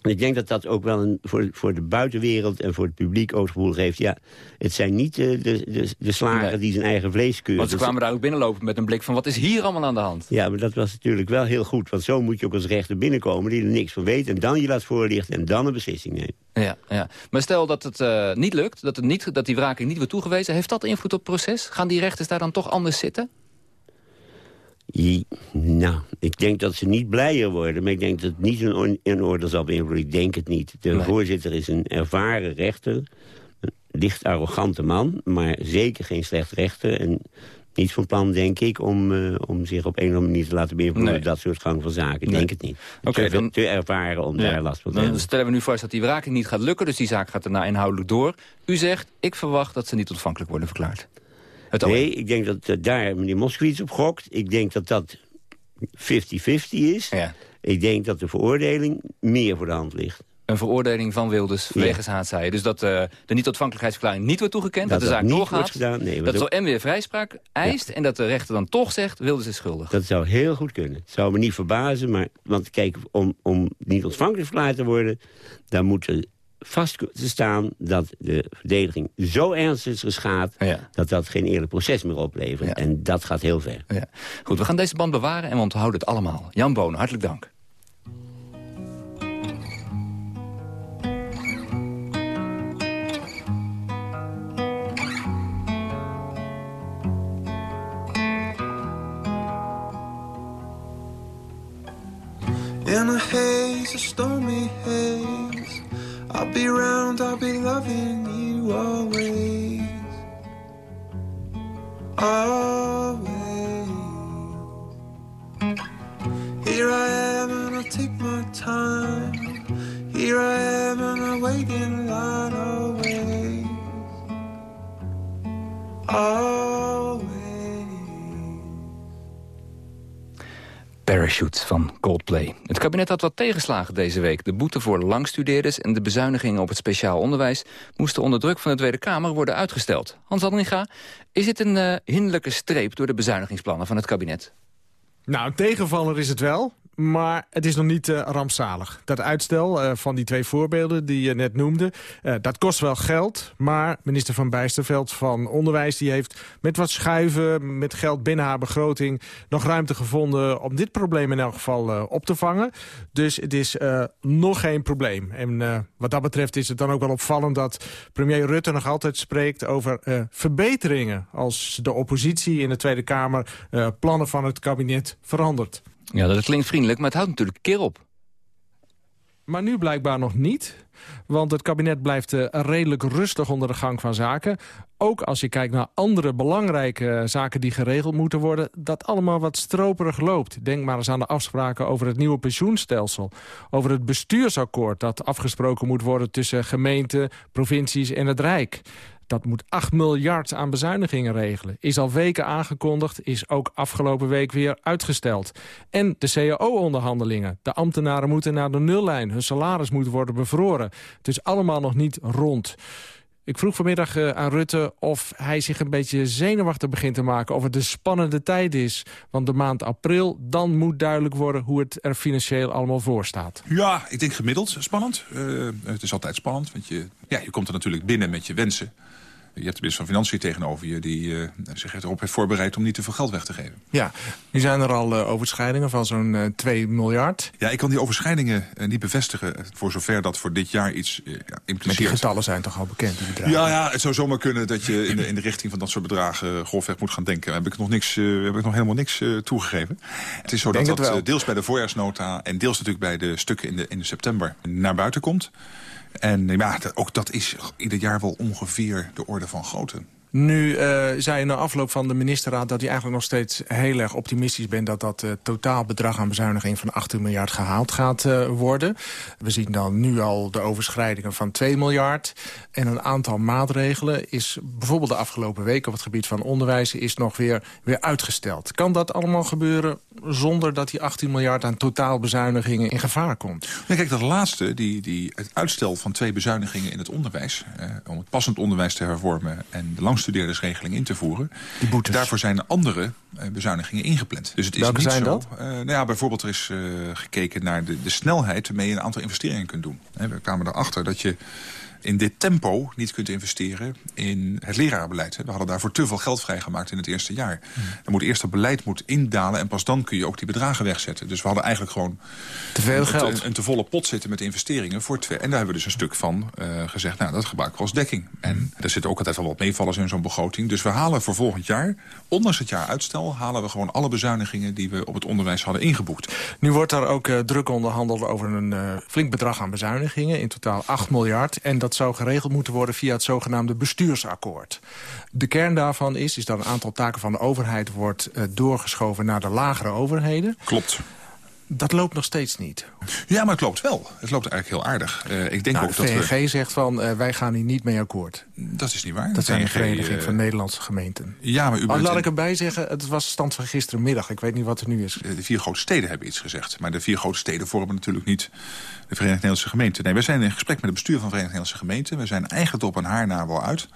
Ik denk dat dat ook wel een, voor, voor de buitenwereld en voor het publiek ook het gevoel geeft... ja, het zijn niet de, de, de, de slager Nee. die zijn eigen vlees keurt. Want ze Dus- kwamen daar ook binnenlopen met een blik van... wat is hier allemaal aan de hand? Ja, maar dat was natuurlijk wel heel goed. Want zo moet je ook als rechter binnenkomen die er niks van weet... en dan je laat voorlichten en dan een beslissing neemt. Ja, ja. Maar stel dat het eh, niet lukt, dat, het niet, dat die wraking niet wordt toegewezen... heeft dat invloed op het proces? Gaan die rechters daar dan toch anders zitten? Nou, ik denk dat ze niet blijer worden... maar ik denk dat het niet een, een oordeel zal beïnvloeden. Ik denk het niet. De Nee. voorzitter is een ervaren rechter. Een licht arrogante man, maar zeker geen slecht rechter. En niet van plan, denk ik, om, eh, om zich op een of andere manier te laten beïnvloeden... Nee. dat soort gang van zaken. Ik Nee. denk het niet. Oké, te, dan- te ervaren om Ja. daar last van te Dan hebben. stellen we nu vast dat die wraking niet gaat lukken... dus die zaak gaat daarna inhoudelijk door. U zegt, ik verwacht dat ze niet ontvankelijk worden verklaard. Het nee, ik denk dat eh, daar meneer Moskowitz op gokt. Ik denk dat dat 50-50 is. Ja. Ik denk dat de veroordeling meer voor de hand ligt. Een veroordeling van Wilders wegens haatzaaien. Dus dat eh, de niet-ontvankelijkheidsverklaring niet wordt toegekend. Dat, Dat de zaak doorgaat. wordt gedaan, nee, dat OM weer vrijspraak eist. En dat de rechter dan toch zegt, Wilders is schuldig. Dat zou heel goed kunnen. Het zou me niet verbazen, maar... Want kijk, om, om niet ontvankelijk verklaard te worden... dan moet er vast te staan dat de verdediging zo ernstig is geschaad... dat dat geen eerlijk proces meer oplevert. En dat gaat heel ver. Ja. Goed, we gaan deze band bewaren en we onthouden het allemaal. Jan Bonen, hartelijk dank. In a haze, a stormy be around, I'll be loving you always. Always. Here I am and I take my time. Here I am and I wait in line always. Always. Parachute van Coldplay. Het kabinet had wat tegenslagen deze week. De boete voor langstudeerders en de bezuinigingen op het speciaal onderwijs... moesten onder druk van de Tweede Kamer worden uitgesteld. Hans Andringa, is dit een eh, hinderlijke streep... door de bezuinigingsplannen van het kabinet? Nou, een tegenvaller is het wel. Maar het is nog niet eh, rampzalig. Dat uitstel eh, van die twee voorbeelden die je net noemde... eh, dat kost wel geld. Maar minister Van Bijsterveld van Onderwijs... die heeft met wat schuiven, met geld binnen haar begroting... nog ruimte gevonden om dit probleem in elk geval op te vangen. Dus het is nog geen probleem. En wat dat betreft is het dan ook wel opvallend... dat premier Rutte nog altijd spreekt over verbeteringen... als de oppositie in de Tweede Kamer plannen van het kabinet verandert. Ja, dat klinkt vriendelijk, maar het houdt natuurlijk keer op. Maar nu blijkbaar nog niet. Want het kabinet blijft eh, redelijk rustig onder de gang van zaken. Ook als je kijkt naar andere belangrijke eh, zaken die geregeld moeten worden... dat allemaal wat stroperig loopt. Denk maar eens aan de afspraken over het nieuwe pensioenstelsel. Over het bestuursakkoord dat afgesproken moet worden... tussen gemeenten, provincies en het Rijk. Dat moet 8 miljard aan bezuinigingen regelen. Is al weken aangekondigd, is ook afgelopen week weer uitgesteld. En de cao-onderhandelingen. De ambtenaren moeten naar de nullijn. Hun salaris moet worden bevroren. Het is allemaal nog niet rond. Ik vroeg vanmiddag eh, aan Rutte of hij zich een beetje zenuwachtig begint te maken... het een spannende tijd is. Want de maand april, dan moet duidelijk worden... hoe het er financieel allemaal voor staat. Ja, ik denk gemiddeld spannend. Eh, het is altijd spannend, want je, ja, je komt er natuurlijk binnen met je wensen. Je hebt de minister van Financiën tegenover je... die eh, zich erop heeft voorbereid om niet te veel geld weg te geven. Ja, nu zijn er al eh, overschrijdingen van zo'n eh, 2 miljard. Ja, ik kan die overschrijdingen eh, niet bevestigen... voor zover dat voor dit jaar iets eh, ja, Maar die impliceert. getallen zijn toch al bekend, die bedragen? Ja, ja, het zou zomaar kunnen dat je in de, in de richting van dat soort bedragen eh, grofweg moet gaan denken. Heb ik nog, niks, eh, heb ik nog helemaal niks eh, toegegeven. Het is zo dat dat eh, deels bij de voorjaarsnota en deels natuurlijk bij de stukken in de, in de september naar buiten komt. En ja, ook dat is ieder jaar wel ongeveer de orde van grootte. Nu eh, zei je na afloop van de ministerraad dat hij eigenlijk nog steeds heel erg optimistisch bent... dat dat eh, totaalbedrag aan bezuiniging van 18 miljard gehaald gaat eh, worden. We zien dan nu al de overschrijdingen van 2 miljard. En een aantal maatregelen is bijvoorbeeld de afgelopen week... op het gebied van onderwijs is nog weer, weer uitgesteld. Kan dat allemaal gebeuren zonder dat die 18 miljard aan totaalbezuinigingen in gevaar komt? Ja, kijk, dat laatste, die, die, het uitstel van twee bezuinigingen in het onderwijs... Om het passend onderwijs te hervormen en de langstudeerdersregeling in te voeren... daarvoor zijn andere eh, bezuinigingen ingepland. Dus het is Welke niet zijn zo, dat? eh, nou ja, bijvoorbeeld er is eh, gekeken naar de, de snelheid waarmee je een aantal investeringen kunt doen. We kwamen erachter dat je in dit tempo niet kunt investeren in het lerarenbeleid. We hadden daarvoor te veel geld vrijgemaakt in het eerste jaar. Hmm. Dan moet eerst het beleid moet indalen en pas dan kun je ook die bedragen wegzetten. Dus we hadden eigenlijk gewoon Te veel geld. Een, een te volle pot zitten met investeringen voor twee. En daar hebben we dus een stuk van eh, gezegd, nou dat gebruiken we als dekking. En er zitten ook altijd wel wat meevallers in zo'n begroting. Dus we halen voor volgend jaar, ondanks het jaar uitstel... halen we gewoon alle bezuinigingen die we op het onderwijs hadden ingeboekt. Nu wordt daar ook eh, druk onderhandeld over een eh, flink bedrag aan bezuinigingen. In totaal 8 miljard. En dat zou geregeld moeten worden via het zogenaamde bestuursakkoord. De kern daarvan is, is dat een aantal taken van de overheid wordt eh, doorgeschoven naar de lagere overheden. Klopt. Dat loopt nog steeds niet. Ja, maar het loopt wel. Het loopt eigenlijk heel aardig. Uh, ik denk nou, ook de dat VNG zegt van, uh, wij gaan hier niet mee akkoord. Dat is niet waar. Dat de zijn de Vereniging uh, van Nederlandse Gemeenten. Ja, maar u oh, bent laat ik erbij zeggen, het was stand van gisterenmiddag. Ik weet niet wat er nu is. De vier grote steden hebben iets gezegd. Maar de vier grote steden vormen natuurlijk niet de Verenigde Nederlandse Gemeenten. Nee, wij zijn in gesprek met het bestuur van de Verenigde Nederlandse Gemeenten. We zijn eigenlijk op een haar na wel uit.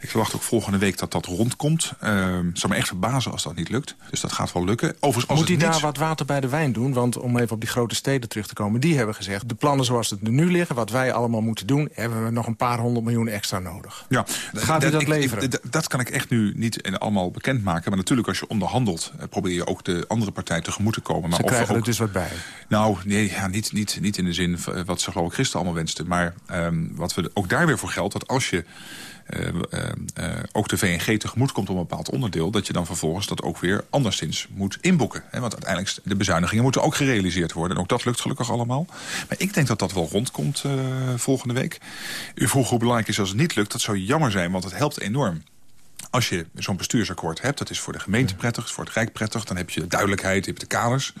Ik verwacht ook volgende week dat dat rondkomt. Uh, zou me echt verbazen als dat niet lukt. Dus dat gaat wel lukken. Overigens, als Moet hij daar wat water bij de wijn doen? Want om even op die grote steden terug te komen... die hebben gezegd, de plannen zoals het er nu liggen... wat wij allemaal moeten doen... hebben we nog een paar honderd miljoen extra nodig. Ja, Gaat u dat ik- leveren? ik- dat kan ik echt nu niet allemaal bekendmaken. Maar natuurlijk, als je onderhandelt... eh, probeer je ook de andere partij tegemoet te komen. Maar Ze of krijgen ook... er dus wat bij. Nou, nee, ja, niet, niet, niet in de zin wat ze geloof ik gisteren allemaal wensten. Maar ehm, wat we ook daar weer voor geldt, dat als je ook de VNG tegemoet komt op een bepaald onderdeel... dat je dan vervolgens dat ook weer anderszins moet inboeken. Hè? Want uiteindelijk, de bezuinigingen moeten ook gerealiseerd worden. En ook dat lukt gelukkig allemaal. Maar ik denk dat dat wel rondkomt eh, volgende week. U vroeg hoe belangrijk is als het niet lukt. Dat zou jammer zijn, want het helpt enorm. Als je zo'n bestuursakkoord hebt, dat is voor de gemeente prettig, voor het Rijk prettig... dan heb je duidelijkheid, je hebt de kaders.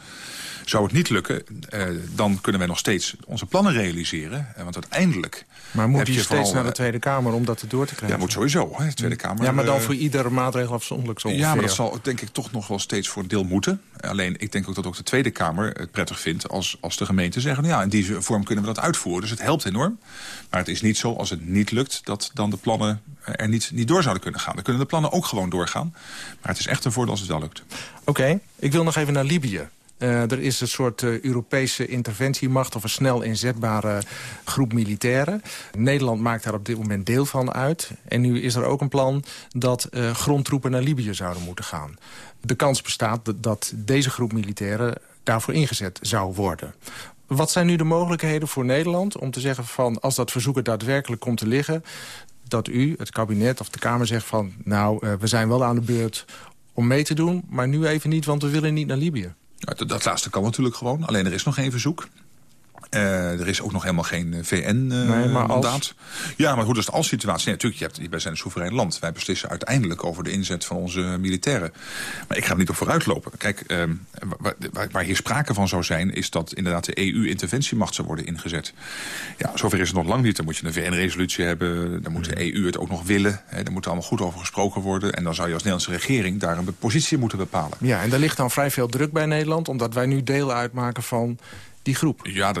Zou het niet lukken, eh, dan kunnen wij nog steeds onze plannen realiseren. Eh, want uiteindelijk Maar moet je steeds naar de eh, Tweede Kamer om dat door te krijgen? Ja, moet sowieso. Hè, de Tweede Kamer. Ja, maar dan eh, voor iedere maatregel afzonderlijk zo ja, maar dat zal denk ik toch nog wel steeds voor een deel moeten. Alleen, ik denk ook dat ook de Tweede Kamer het prettig vindt... als, als de gemeenten zeggen, nou ja, in die vorm kunnen we dat uitvoeren. Dus het helpt enorm. Maar het is niet zo, als het niet lukt... dat dan de plannen er niet, niet door zouden kunnen gaan. Dan kunnen de plannen ook gewoon doorgaan. Maar het is echt een voordeel als het wel lukt. Oké, ik wil nog even naar Libië. Eh, er is een soort eh, Europese interventiemacht... of een snel inzetbare groep militairen. Nederland maakt daar op dit moment deel van uit. En nu is er ook een plan dat eh, grondtroepen naar Libië zouden moeten gaan. De kans bestaat dat deze groep militairen daarvoor ingezet zou worden. Wat zijn nu de mogelijkheden voor Nederland om te zeggen van... als dat verzoek er daadwerkelijk komt te liggen... dat u, het kabinet of de Kamer zegt van... nou, eh, we zijn wel aan de beurt om mee te doen... maar nu even niet, want we willen niet naar Libië. Dat, dat laatste kan natuurlijk gewoon. Alleen er is nog geen verzoek. Eh, er is ook nog helemaal geen maar VN-mandaat. als- ja, maar hoe is de als-situatie? Nee, natuurlijk, je hebt, wij zijn een soeverein land. Wij beslissen uiteindelijk over de inzet van onze militairen. Maar ik ga er niet op vooruitlopen. Kijk, ehm, waar, waar, waar hier sprake van zou zijn... is dat inderdaad de EU-interventiemacht zou worden ingezet. Ja, zover is het nog lang niet. Dan moet je een VN-resolutie hebben. Dan moet de EU het ook nog willen. Hè, daar moet er allemaal goed over gesproken worden. En dan zou je als Nederlandse regering daar een positie moeten bepalen. Ja, en daar ligt dan vrij veel druk bij Nederland... omdat wij nu deel uitmaken van die groep. Ja,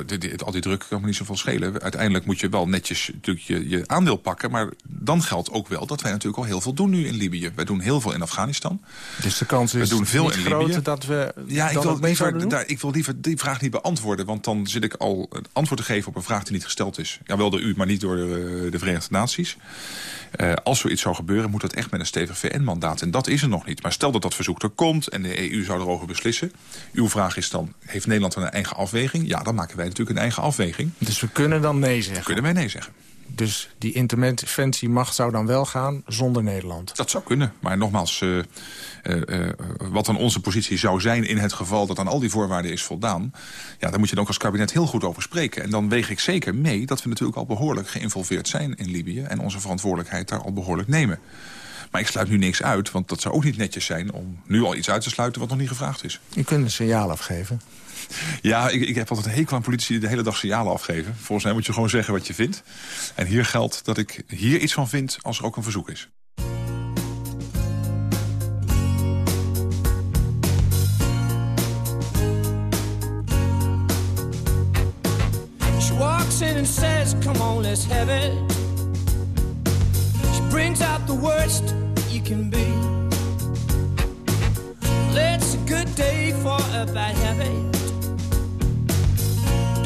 al die druk kan me niet zoveel schelen. Uiteindelijk moet je wel netjes natuurlijk je, je aandeel pakken. Maar dan geldt ook wel dat wij natuurlijk al heel veel doen nu in Libië. Wij doen heel veel in Afghanistan. Dus de kans We is doen veel in Libië. dat we Ja, ik wil, liever, daar, ik wil liever die vraag niet beantwoorden. Want dan zit ik al het antwoord te geven op een vraag die niet gesteld is. Ja, wel door u, maar niet door de, de Verenigde Naties. Eh, als zoiets zou gebeuren, moet dat echt met een stevig VN-mandaat. En dat is er nog niet. Maar stel dat dat verzoek er komt en de EU zou erover beslissen. Uw vraag is dan, heeft Nederland een eigen afweging? Ja, dan maken wij natuurlijk een eigen afweging. Dus we kunnen dan nee zeggen? Kunnen wij nee zeggen. Dus die interventiemacht zou dan wel gaan zonder Nederland? Dat zou kunnen. Maar nogmaals, eh, eh, eh, wat dan onze positie zou zijn... in het geval dat aan al die voorwaarden is voldaan... ja, daar moet je dan ook als kabinet heel goed over spreken. En dan weeg ik zeker mee dat we natuurlijk al behoorlijk geïnvolveerd zijn in Libië... en onze verantwoordelijkheid daar al behoorlijk nemen. Maar ik sluit nu niks uit, want dat zou ook niet netjes zijn... om nu al iets uit te sluiten wat nog niet gevraagd is. U kunt een signaal afgeven. Ja, ik, heb altijd een hekel aan politici die de hele dag signalen afgeven. Volgens mij moet je gewoon zeggen wat je vindt. En hier geldt dat ik hier iets van vind als er ook een verzoek is. She walks in and says, Come on, let's have it. She brings out the worst you can be. It's a good day for a bad habit.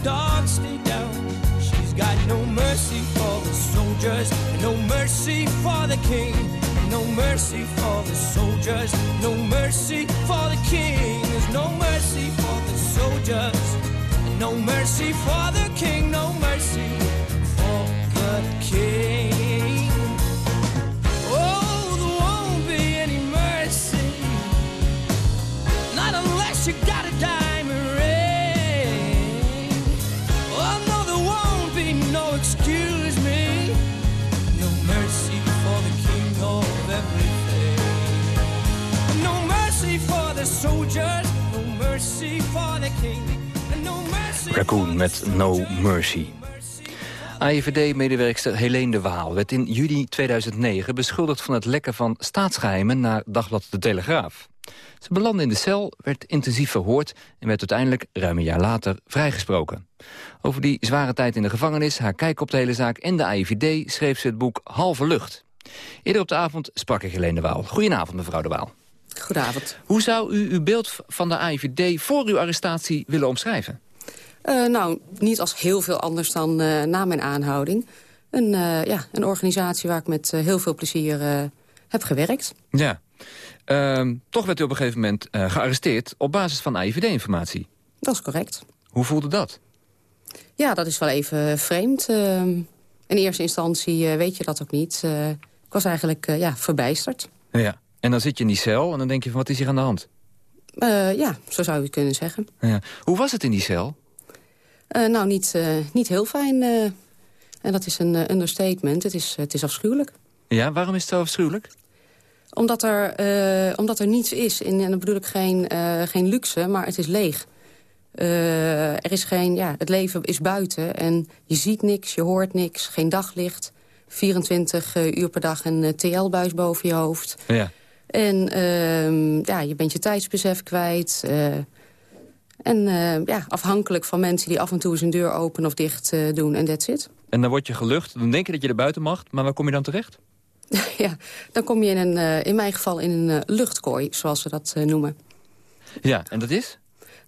leash, good dog, stay down. She's got no mercy for the soldiers, no mercy for the king. No mercy for the soldiers, no mercy for the king. There's no mercy for the soldiers, no mercy for the king, no mercy for the king. Oh, there won't be any mercy, not unless you got the soldiers, no mercy for the king, and no mercy. Raccoon met No Mercy. AIVD-medewerkster Helene de Waal werd in juli 2009 beschuldigd van het lekken van staatsgeheimen naar Dagblad De Telegraaf. Ze belandde in de cel, werd intensief verhoord en werd uiteindelijk ruim een jaar later vrijgesproken. Over die zware tijd in de gevangenis, haar kijk op de hele zaak en de AIVD schreef ze het boek Halve Lucht. Eerder op de avond sprak ik Helene de Waal. Goedenavond mevrouw de Waal. Goedenavond. Hoe zou u uw beeld van de AIVD voor uw arrestatie willen omschrijven? Uh, nou, niet als heel veel anders dan uh, na mijn aanhouding. Een, uh, ja, een organisatie waar ik met heel veel plezier heb gewerkt. Ja. Ehm, toch werd u op een gegeven moment gearresteerd op basis van AIVD-informatie. Dat is correct. Hoe voelde dat? Ja, dat is wel even vreemd. Ehm, in eerste instantie weet je dat ook niet. ik was eigenlijk ja, verbijsterd. Ja. En dan zit je in die cel en dan denk je van wat is hier aan de hand? ja, zo zou je het kunnen zeggen. Ja. Hoe was het in die cel? Uh, nou, niet, uh, niet heel fijn. En dat is een understatement. Het is, het is afschuwelijk. Ja, waarom is het zo afschuwelijk? Omdat er, omdat er niets is. En, en dan bedoel ik geen, geen luxe, maar het is leeg. er is geen, ja, het leven is buiten en je ziet niks, je hoort niks, geen daglicht. 24 uur per dag een TL-buis boven je hoofd. Ja. En ehm, ja, je bent je tijdsbesef kwijt... En uh, ja, afhankelijk van mensen die af en toe een deur open of dicht uh, doen en that's it. En dan word je gelucht, dan denk je dat je er buiten mag, maar waar kom je dan terecht? [LAUGHS] ja, dan kom je in, een, in mijn geval in een luchtkooi, zoals ze dat noemen. Ja, en dat is?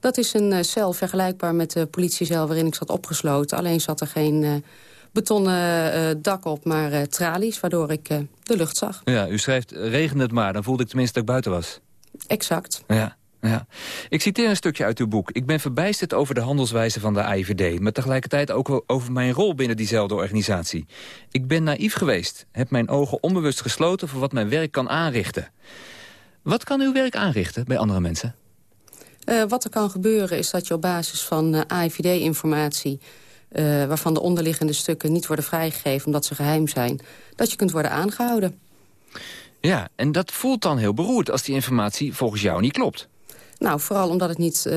Dat is een cel vergelijkbaar met de politiecel waarin ik zat opgesloten. Alleen zat er geen betonnen dak op, maar tralies, waardoor ik de lucht zag. Ja, u schrijft, regende het maar, dan voelde ik tenminste dat ik buiten was. Exact. Ja. Ja. Ik citeer een stukje uit uw boek. Ik ben verbijsterd over de handelswijze van de AIVD... maar tegelijkertijd ook over mijn rol binnen diezelfde organisatie. Ik ben naïef geweest, heb mijn ogen onbewust gesloten... voor wat mijn werk kan aanrichten. Wat kan uw werk aanrichten bij andere mensen? Uh, wat er kan gebeuren is dat je op basis van uh, AIVD-informatie... Uh, waarvan de onderliggende stukken niet worden vrijgegeven omdat ze geheim zijn... dat je kunt worden aangehouden. Ja, en dat voelt dan heel beroerd als die informatie volgens jou niet klopt. Nou, vooral omdat het niet uh,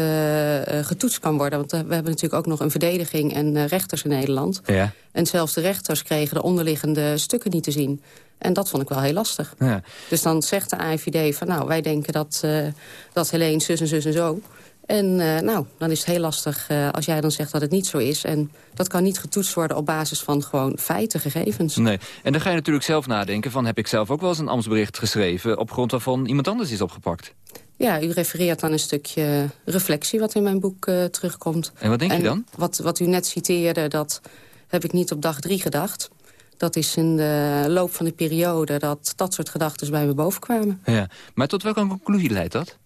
getoetst kan worden. Want we hebben natuurlijk ook nog een verdediging en uh, rechters in Nederland. Ja. En zelfs de rechters kregen de onderliggende stukken niet te zien. En dat vond ik wel heel lastig. Ja. Dus dan zegt de AIVD van nou, wij denken dat, uh, dat Helene zus en zus en zo. En nou, dan is het heel lastig als jij dan zegt dat het niet zo is. En dat kan niet getoetst worden op basis van gewoon feiten, gegevens. Nee, en dan ga je natuurlijk zelf nadenken van... heb ik zelf ook wel eens een ambtsbericht geschreven... op grond waarvan iemand anders is opgepakt? Ja, u refereert aan een stukje reflectie wat in mijn boek uh, terugkomt. En wat denk en je dan? Wat, wat u net citeerde, dat heb ik niet op dag drie gedacht. Dat is in de loop van de periode dat dat soort gedachten bij me bovenkwamen. Ja, maar tot welke conclusie leidt dat?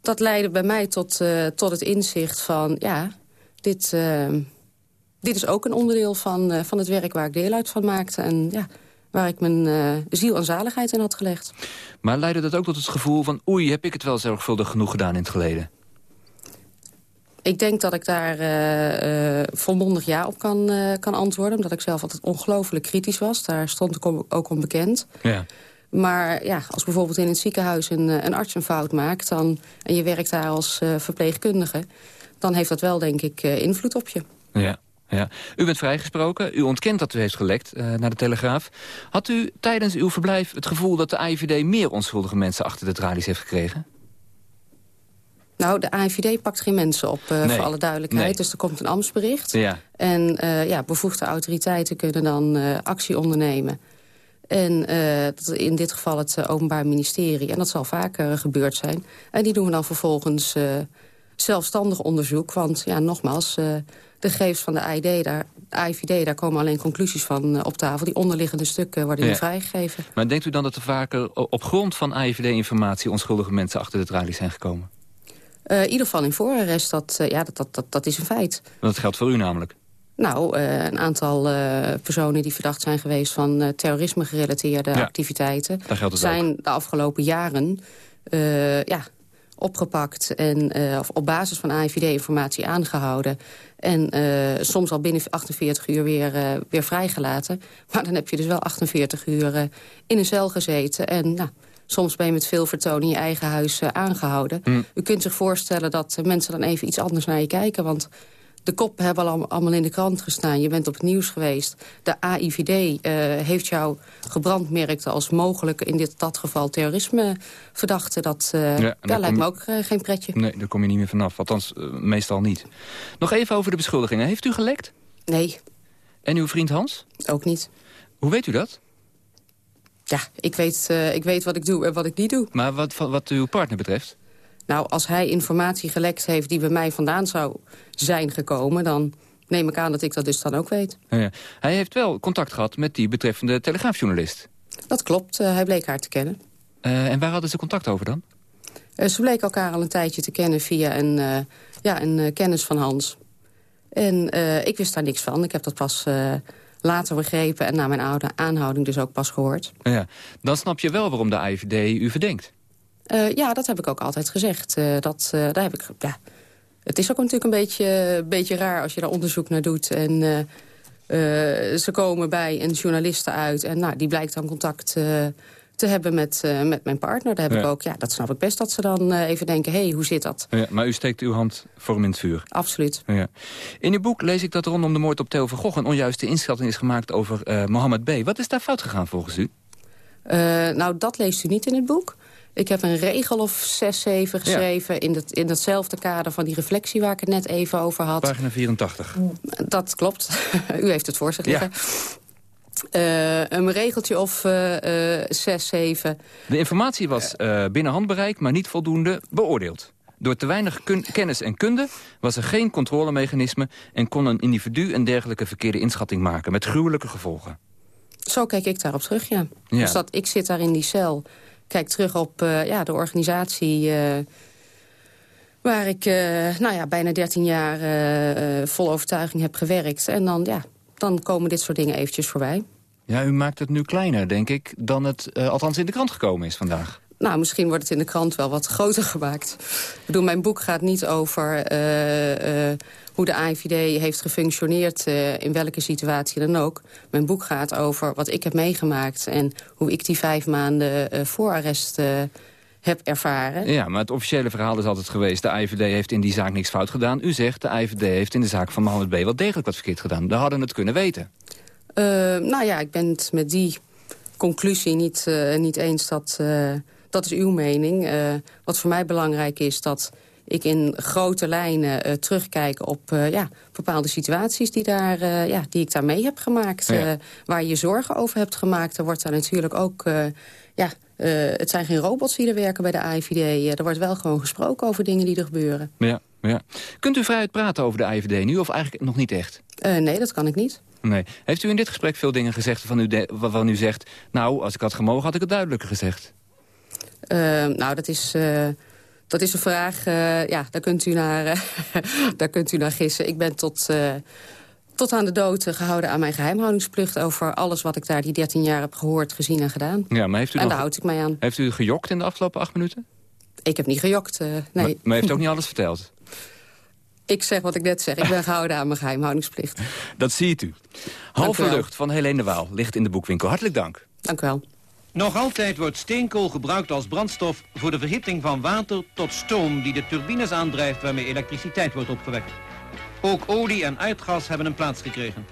Dat leidde bij mij tot, uh, tot het inzicht van... ja, dit, uh, dit is ook een onderdeel van, uh, van het werk waar ik deel uit van maakte. En ja, waar ik mijn ziel en zaligheid in had gelegd. Maar leidde dat ook tot het gevoel van... oei, heb ik het wel zorgvuldig genoeg gedaan in het geleden? Ik denk dat ik daar uh, uh, volmondig ja op kan, uh, kan antwoorden. Omdat ik zelf altijd ongelooflijk kritisch was. Daar stond ik ook onbekend. Ja. Maar ja, als bijvoorbeeld in het ziekenhuis een, een arts een fout maakt... Dan, en je werkt daar als verpleegkundige... dan heeft dat wel, denk ik, invloed op je. Ja. Ja. U bent vrijgesproken, u ontkent dat u heeft gelekt uh, naar de Telegraaf. Had u tijdens uw verblijf het gevoel dat de AIVD meer onschuldige mensen achter de tralies heeft gekregen? Nou, de AIVD pakt geen mensen op, uh, Nee. voor alle duidelijkheid. Nee. Dus er komt een ambtsbericht. Ja. En eh, ja, bevoegde autoriteiten kunnen dan eh, actie ondernemen. En eh, in dit geval het eh, Openbaar Ministerie. En dat zal vaker gebeurd zijn. En die doen dan vervolgens eh, zelfstandig onderzoek. Want ja, nogmaals, eh, de gegevens van de AID, daar, AIVD... daar komen alleen conclusies van eh, op tafel. Die onderliggende stukken worden Ja. niet vrijgegeven. Maar denkt u dan dat er vaker op grond van AIVD-informatie... onschuldige mensen achter de tralies zijn gekomen? Eh, in ieder geval in voorarrest, dat, eh, ja, dat, dat, dat, dat is een feit. Want dat geldt voor u namelijk. Nou, eh, een aantal eh, personen die verdacht zijn geweest van eh, terrorisme-gerelateerde Ja, activiteiten... daar geldt het zijn de afgelopen jaren ja, opgepakt en of op basis van AIVD-informatie aangehouden. En soms al binnen 48 uur weer, weer vrijgelaten. Maar dan heb je dus wel 48 uur in een cel gezeten. En nou, soms ben je met veel vertoon in je eigen huis eh, aangehouden. Hm. U kunt zich voorstellen dat mensen dan even iets anders naar je kijken. Want de koppen hebben al allemaal in de krant gestaan. Je bent op het nieuws geweest. De AIVD eh, heeft jou gebrandmerkt als mogelijk... in dit dat geval terrorismeverdachte. Dat eh, ja, lijkt me ook eh, geen pretje. Nee, daar kom je niet meer vanaf. Althans, meestal niet. Nog even over de beschuldigingen. Heeft u gelekt? Nee. En uw vriend Hans? Ook niet. Hoe weet u dat? Ja, ik weet, ik weet wat ik doe en wat ik niet doe. Maar wat, wat uw partner betreft? Nou, als hij informatie gelekt heeft die bij mij vandaan zou zijn gekomen... dan neem ik aan dat ik dat dus dan ook weet. Ja, ja. Hij heeft wel contact gehad met die betreffende telegraafjournalist. Dat klopt, eh, hij bleek haar te kennen. Eh, en waar hadden ze contact over dan? Eh, ze bleken elkaar al een tijdje te kennen via een, ja, een kennis van Hans. En ik wist daar niks van. Ik heb dat pas later begrepen en na mijn oude aanhouding dus ook pas gehoord. Ja, dan snap je wel waarom de IVD u verdenkt. Eh, ja, dat heb ik ook altijd gezegd. Eh, dat, eh, daar heb ik, ja, het is ook natuurlijk een beetje, beetje raar als je daar onderzoek naar doet. En ze komen bij een journaliste uit en nou, die blijkt dan contact te hebben met, met mijn partner. Daar heb ik ook, ja, dat snap ik best dat ze dan even denken, hé, hey, hoe zit dat? Ja, maar u steekt uw hand voor hem in het vuur. Absoluut. Ja. In uw boek lees ik dat rondom de moord op Theo van Gogh... een onjuiste inschatting is gemaakt over eh Mohammed B. Wat is daar fout gegaan volgens u? Nou, dat leest u niet in het boek. Ik heb een regel of zes, zeven geschreven... In, dat, in datzelfde kader van die reflectie waar ik het net even over had. Pagina 84. Dat klopt. [LAUGHS] U heeft het voor zich Ja. liggen. Eh, een regeltje of eh, eh, zes, zeven. De informatie was binnen handbereik, maar niet voldoende beoordeeld. Door te weinig kennis en kunde was er geen controlemechanisme... en kon een individu een dergelijke verkeerde inschatting maken... met gruwelijke gevolgen. Zo kijk ik daarop terug, ja. Ja. Dus dat ik zit daar in die cel. Kijk terug op eh, ja, de organisatie... eh, waar ik eh, nou ja, bijna 13 jaar vol overtuiging heb gewerkt. En dan, ja, dan komen dit soort dingen eventjes voorbij. Ja, u maakt het nu kleiner, denk ik... dan het althans in de krant gekomen is vandaag. Nou, misschien wordt het in de krant wel wat groter gemaakt. Ik bedoel, mijn boek gaat niet over eh, eh, hoe de AIVD heeft gefunctioneerd... eh, in welke situatie dan ook. Mijn boek gaat over wat ik heb meegemaakt... en hoe ik die vijf maanden voorarrest heb ervaren. Ja, maar het officiële verhaal is altijd geweest... de IVD heeft in die zaak niks fout gedaan. U zegt, de IVD heeft in de zaak van Mohammed B. wel degelijk wat verkeerd gedaan. We hadden het kunnen weten. Nou ja, ik ben het met die conclusie niet, niet eens. Dat, dat is uw mening. Eh, wat voor mij belangrijk is dat ik in grote lijnen eh, terugkijk op eh, ja, bepaalde situaties die, daar, eh, ja, die ik daar mee heb gemaakt. Ja. Waar je zorgen over hebt gemaakt. Er wordt daar natuurlijk ook... ja, het zijn geen robots die er werken bij de AIVD. Eh, er wordt wel gewoon gesproken over dingen die er gebeuren. Ja, ja. Kunt u vrijheid praten over de IVD nu of eigenlijk nog niet echt? Nee, dat kan ik niet. Nee. Heeft u in dit gesprek veel dingen gezegd waarvan u, de- waarvan u zegt... nou, als ik had gemogen had ik het duidelijker gezegd? Eh, nou, dat is, eh, dat is een vraag, eh, ja, daar kunt, u naar, eh, [LAUGHS] daar kunt u naar gissen. Ik ben tot, tot aan de dood eh, gehouden aan mijn geheimhoudingsplicht... over alles wat ik daar die 13 jaar heb gehoord, gezien en gedaan. Ja, maar heeft u, en nog- daar houd ik mij aan. heeft u gejokt in de afgelopen acht minuten? Ik heb niet gejokt, nee. Maar, maar heeft ook niet alles verteld? [LAUGHS] Ik zeg wat ik net zeg, ik ben gehouden aan mijn geheimhoudingsplicht. [LAUGHS] Dat ziet u. Halve u lucht van Helene de Waal ligt in de boekwinkel. Hartelijk dank. Dank u wel. Nog altijd wordt steenkool gebruikt als brandstof voor de verhitting van water tot stoom die de turbines aandrijft waarmee elektriciteit wordt opgewekt. Ook olie en aardgas hebben een plaats gekregen.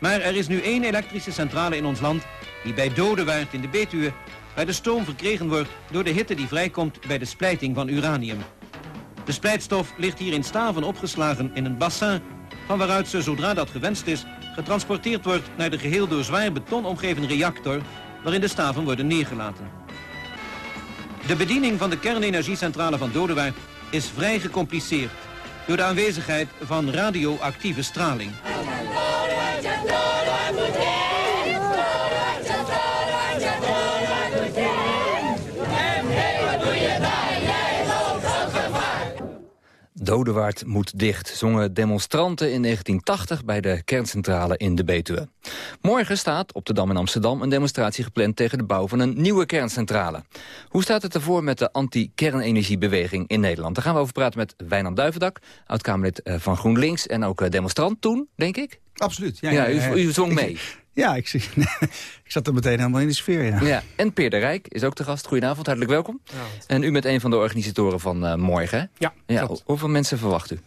Maar er is nu één elektrische centrale in ons land die bij Dodewaard in de Betuwe waar de stoom verkregen wordt door de hitte die vrijkomt bij de splijting van uranium. De splijtstof ligt hier in staven opgeslagen in een bassin... van waaruit ze, zodra dat gewenst is, getransporteerd wordt... naar de geheel door zwaar beton omgeven reactor... waarin de staven worden neergelaten. De bediening van de kernenergiecentrale van Dodewaard is vrij gecompliceerd... door de aanwezigheid van radioactieve straling. Dodewaard moet dicht, zongen demonstranten in 1980 bij de kerncentrale in de Betuwe. Morgen staat op de Dam in Amsterdam een demonstratie gepland tegen de bouw van een nieuwe kerncentrale. Hoe staat het ervoor met de anti-kernenergiebeweging in Nederland? Daar gaan we over praten met Wijnand Duivendak, oud-Kamerlid eh, van GroenLinks en ook eh, demonstrant toen, denk ik. Absoluut. Ja, Ja, ja, ja, u, ja. u zong mee. Ja, ik, zie- [LAUGHS] ik zat er meteen helemaal in de sfeer, ja. Ja, en Peer de Rijk is ook te gast. Goedenavond, hartelijk welkom. En u bent een van de organisatoren van eh, morgen, hè? Ja, ja ho- Hoeveel mensen verwacht u?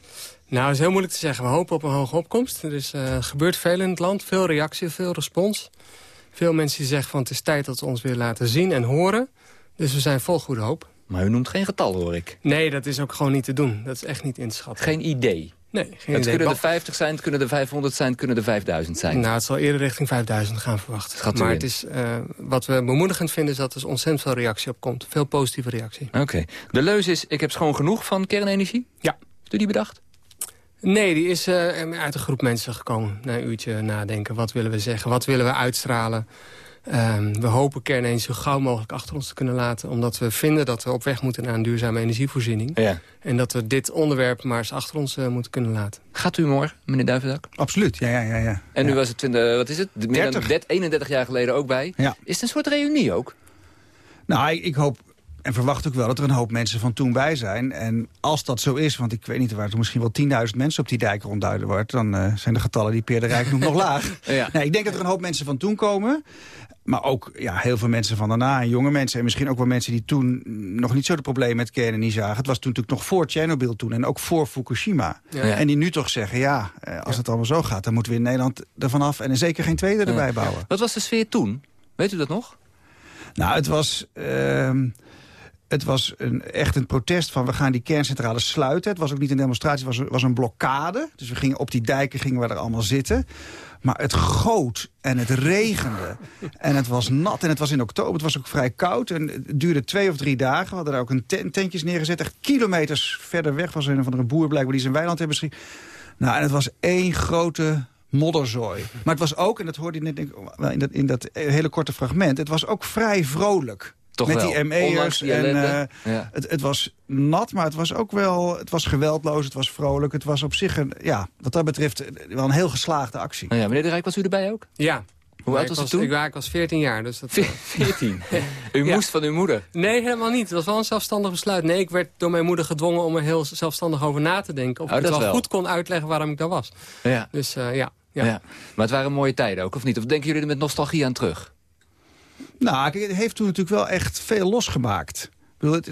Nou, dat is heel moeilijk te zeggen. We hopen op een hoge opkomst. Er is, eh, gebeurt veel in het land. Veel reactie, veel respons. Veel mensen die zeggen van het is tijd dat we ons weer laten zien en horen. Dus we zijn vol goede hoop. Maar u noemt geen getal, hoor ik. Nee, dat is ook gewoon niet te doen. Dat is echt niet in te schatten. Geen idee? Nee, geen het kunnen er Ba- 50 zijn, het kunnen er 500 zijn, het kunnen er 5000 zijn. Nou, het zal eerder richting 5000 gaan verwachten. Maar in. het is, eh, wat we bemoedigend vinden is dat er ontzettend veel reactie op komt. Veel positieve reactie. Oké. De leus is, ik heb schoon genoeg van kernenergie? Ja. Heeft u die bedacht? Nee, die is eh, uit een groep mensen gekomen. Na een uurtje nadenken. Wat willen we zeggen? Wat willen we uitstralen? Ehm, we hopen kernenergie zo gauw mogelijk achter ons te kunnen laten. Omdat we vinden dat we op weg moeten naar een duurzame energievoorziening. Ja. En dat we dit onderwerp maar eens achter ons eh, moeten kunnen laten. Gaat u morgen, meneer Duivendak? Absoluut, ja, ja, ja. ja. En u was het, 20, wat is het? Meer dan 30. 30, 31 jaar geleden ook bij. Ja. Is het een soort reunie ook? Nou, ik, ik hoop en verwacht ook wel dat er een hoop mensen van toen bij zijn. En als dat zo is, want ik weet niet, er waren toen misschien wel 10.000 mensen op die dijk rondduiden wordt, dan eh, zijn de getallen die Peer de Rijk noemt nog laag. [LAUGHS] Ja. Nee, ik denk dat er een hoop mensen van toen komen. Maar ook ja, heel veel mensen van daarna, en jonge mensen. En misschien ook wel mensen die toen nog niet zo de problemen met kernenergie zagen. Het was toen natuurlijk nog voor Tsjernobyl toen en ook voor Fukushima. Ja. En die nu toch zeggen, ja, eh, als het allemaal zo gaat... dan moeten we in Nederland ervan af en zeker geen tweede erbij bouwen. Wat was de sfeer toen? Weet u dat nog? Nou, het was... ehm, het was een, echt een protest van we gaan die kerncentrale sluiten. Het was ook niet een demonstratie, het was, was een blokkade. Dus we gingen op die dijken gingen we er allemaal zitten. Maar het goot en het regende. en het was nat en het was in oktober. Het was ook vrij koud. En het duurde twee of drie dagen. We hadden daar ook een tent, tentjes neergezet. Echt kilometers verder weg was er een andere boer blijkbaar die zijn weiland hebben misschien. Nou, en het was één grote modderzooi. Maar het was ook, en dat hoorde je net in dat, in dat hele korte fragment... het was ook vrij vrolijk. Toch met wel, die ondanks ME'ers. En, eh, Ja. het, het was nat, maar het was ook wel... Het was geweldloos, het was vrolijk. Het was op zich, een, ja, wat dat betreft, eh, wel een heel geslaagde actie. Nou ja, meneer de Rijk, was u erbij ook? Ja. Hoe Maar oud was u toen? Ik, ik was 14 jaar. Dus dat, 14? [LAUGHS] U Ja. moest van uw moeder? Nee, helemaal niet. Het was wel een zelfstandig besluit. Nee, ik werd door mijn moeder gedwongen om er heel zelfstandig over na te denken. Of Oh, ik het wel, wel. goed kon uitleggen waarom ik daar was. Ja. Dus eh, ja. Ja. ja. Maar het waren mooie tijden ook, of niet? Of denken jullie er met nostalgie aan terug? Nou, kijk, het heeft toen natuurlijk wel echt veel losgemaakt.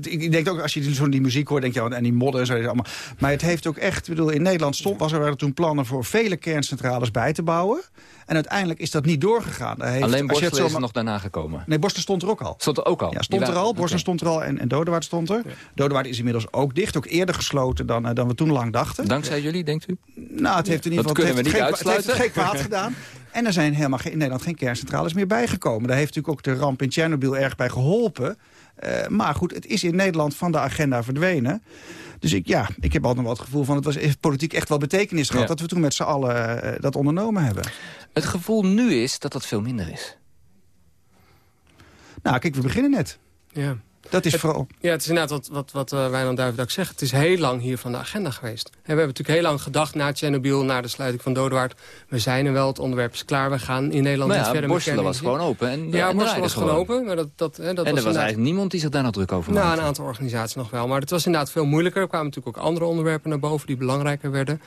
Ik, denk ook, als je zo'n die muziek hoort, denk je, oh, en die modder en zo. Allemaal. Maar het heeft ook echt, bedoel, in Nederland stond, was er waren toen plannen voor vele kerncentrales bij te bouwen. En uiteindelijk is dat niet doorgegaan. Heeft, Alleen zo is er nog daarna gekomen. Nee, Borsten stond er ook al. Stond er ook al? Ja, stond er al. oké. Borsten stond er al en, en Dodewaard stond er. Dodewaard is inmiddels ook dicht. Ook eerder gesloten dan, eh, dan we toen lang dachten. Dankzij jullie, denkt u? Nou, het heeft in ieder geval het we heeft niet geen, het heeft uitsluiten. geen kwaad gedaan. En er zijn helemaal geen, in Nederland geen kerncentrales meer bijgekomen. Daar heeft natuurlijk ook de ramp in Tsjernobyl erg bij geholpen. Eh, maar goed, het is in Nederland van de agenda verdwenen. Dus ik, ja, ik heb altijd nog wel het gevoel van... het was, heeft politiek echt wel betekenis gehad... Ja. dat we toen met z'n allen eh, dat ondernomen hebben. Het gevoel nu is dat dat veel minder is. Nou, kijk, we beginnen net. Ja. Dat is Het- vooral... Ja, het is inderdaad wat, wat, wat uh, Wijnand Duivendak zegt. Het is heel lang hier van de agenda geweest. En we hebben natuurlijk heel lang gedacht na Tsjernobyl, na de sluiting van Dodewaard. We zijn er wel, het onderwerp is klaar. We gaan in Nederland Nou niet ja, verder Borselen met was gewoon open. En, Ja, en Borselen draaide was gewoon open. Maar dat, dat, hè, dat en er was inderdaad- eigenlijk niemand die zich daar nog druk over Nou, maakte. een aantal organisaties nog wel. Maar het was inderdaad veel moeilijker. Er kwamen natuurlijk ook andere onderwerpen naar boven die belangrijker werden.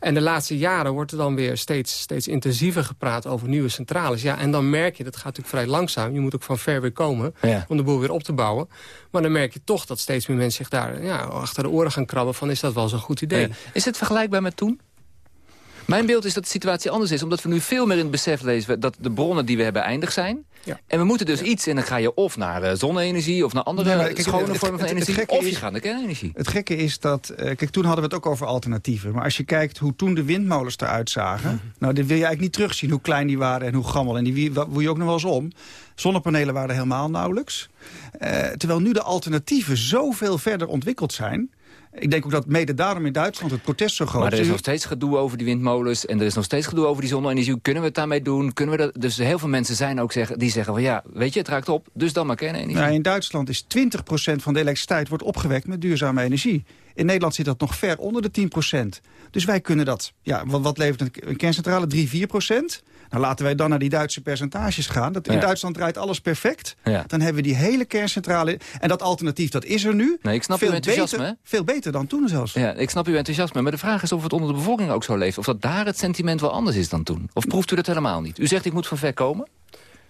En de laatste jaren wordt er dan weer steeds, steeds intensiever gepraat over nieuwe centrales. Ja, en dan merk je, dat gaat natuurlijk vrij langzaam. Je moet ook van ver weer komen Ja. om de boel weer op te bouwen. Maar dan merk je toch dat steeds meer mensen zich daar ja, achter de oren gaan krabben van is dat wel zo'n goed idee. Ja. Is het vergelijkbaar met toen? Mijn beeld is dat de situatie anders is. Omdat we nu veel meer in het besef lezen dat de bronnen die we hebben eindig zijn. Ja. En we moeten dus iets, en dan ga je of naar eh, zonne-energie... of naar andere Nee, kijk, schone het- vormen van het- energie... of je is- gaat naar kernenergie. Het gekke is dat... eh, kijk, toen hadden we het ook over alternatieven. Maar als je kijkt hoe toen de windmolens eruit zagen... Mhm. nou, dit wil je eigenlijk niet terugzien hoe klein die waren en hoe gammel. En die woei je ook nog wel eens om. Zonnepanelen waren er helemaal nauwelijks. Eh, terwijl nu de alternatieven zoveel verder ontwikkeld zijn... Ik denk ook dat mede daarom in Duitsland het protest zo groot Maar er is is. nog steeds gedoe over die windmolens... en er is nog steeds gedoe over die zonne-energie. Kunnen we het daarmee doen? Kunnen we dat? Dus heel veel mensen zijn ook zeggen, die zeggen van... ja, weet je, het raakt op, dus dan maar kernenergie. Nou, in Duitsland is 20% van de elektriciteit wordt opgewekt met duurzame energie. In Nederland zit dat nog ver onder de 10%. Dus wij kunnen dat... Ja, wat, wat levert een- een kerncentrale? 3, 4%? Nou, laten wij dan naar die Duitse percentages gaan. Dat, in Ja. Duitsland draait alles perfect. Ja. Dan hebben we die hele kerncentrale... En dat alternatief, dat is er nu. Nee, ik snap veel uw enthousiasme, beter? Veel beter dan toen zelfs. Ja, ik snap uw enthousiasme, maar de vraag is of het onder de bevolking ook zo leeft. Of dat daar het sentiment wel anders is dan toen. Of proeft u dat helemaal niet? U zegt ik moet van ver komen?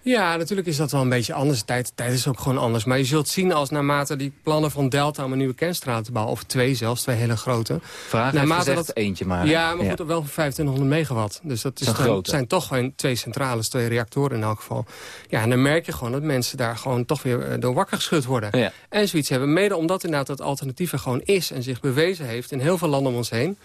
Ja, natuurlijk is dat wel een beetje anders. De tijd, tijd is ook gewoon anders. Maar je zult zien als naarmate die plannen van Delta... om een nieuwe kerncentrale te bouwen, of twee zelfs, twee hele grote... Vraag heeft gezegd eentje maar. Ja, maar goed, wel voor 2500 megawatt. Dus dat is Zo'n dan- grote. zijn toch gewoon twee centrales, twee reactoren in elk geval. Ja, en dan merk je gewoon dat mensen daar gewoon toch weer eh, door wakker geschud worden. Ja. En zoiets hebben. Mede omdat inderdaad dat alternatief er gewoon is... en zich bewezen heeft in heel veel landen om ons heen...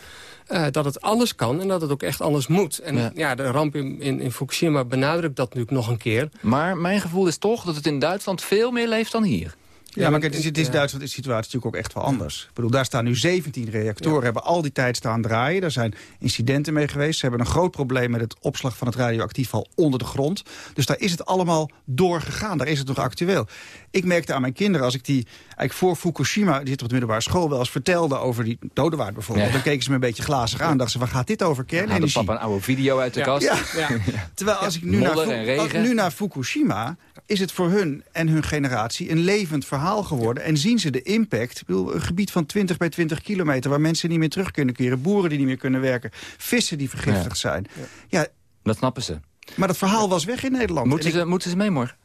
eh, dat het anders kan en dat het ook echt anders moet. En Ja. ja, de ramp in, in, in Fukushima benadrukt dat natuurlijk nog een keer. Maar mijn gevoel is toch dat het in Duitsland veel meer leeft dan hier. Ja, maar kijk, het is, het is Duitsland is de situatie natuurlijk ook echt wel anders. Ik bedoel, daar staan nu 17 reactoren, hebben al die tijd staan draaien. Daar zijn incidenten mee geweest. Ze hebben een groot probleem met het opslag van het radioactief val onder de grond. Dus daar is het allemaal doorgegaan. Daar is het nog actueel. Ik merkte aan mijn kinderen, als ik die eigenlijk voor Fukushima, die zitten op de middelbare school, wel eens vertelde over die dodenwaard bijvoorbeeld. Ja. Dan keken ze me een beetje glazig aan. Dachten ze, waar gaat dit over? Kernenergie. papa een oude video uit de Ja. kast. Ja. [LAUGHS] Terwijl als ik nu naar, als- nu Fukushima is het voor hun en hun generatie een levend verhaal geworden. En zien ze de impact. Ik bedoel, een gebied van 20 bij 20 kilometer... waar mensen niet meer terug kunnen keren. Boeren die niet meer kunnen werken. Vissen die vergiftigd zijn. Ja, Dat snappen ze. maar dat verhaal was weg in Nederland. Moeten ik- ze, moeten ze mee morgen?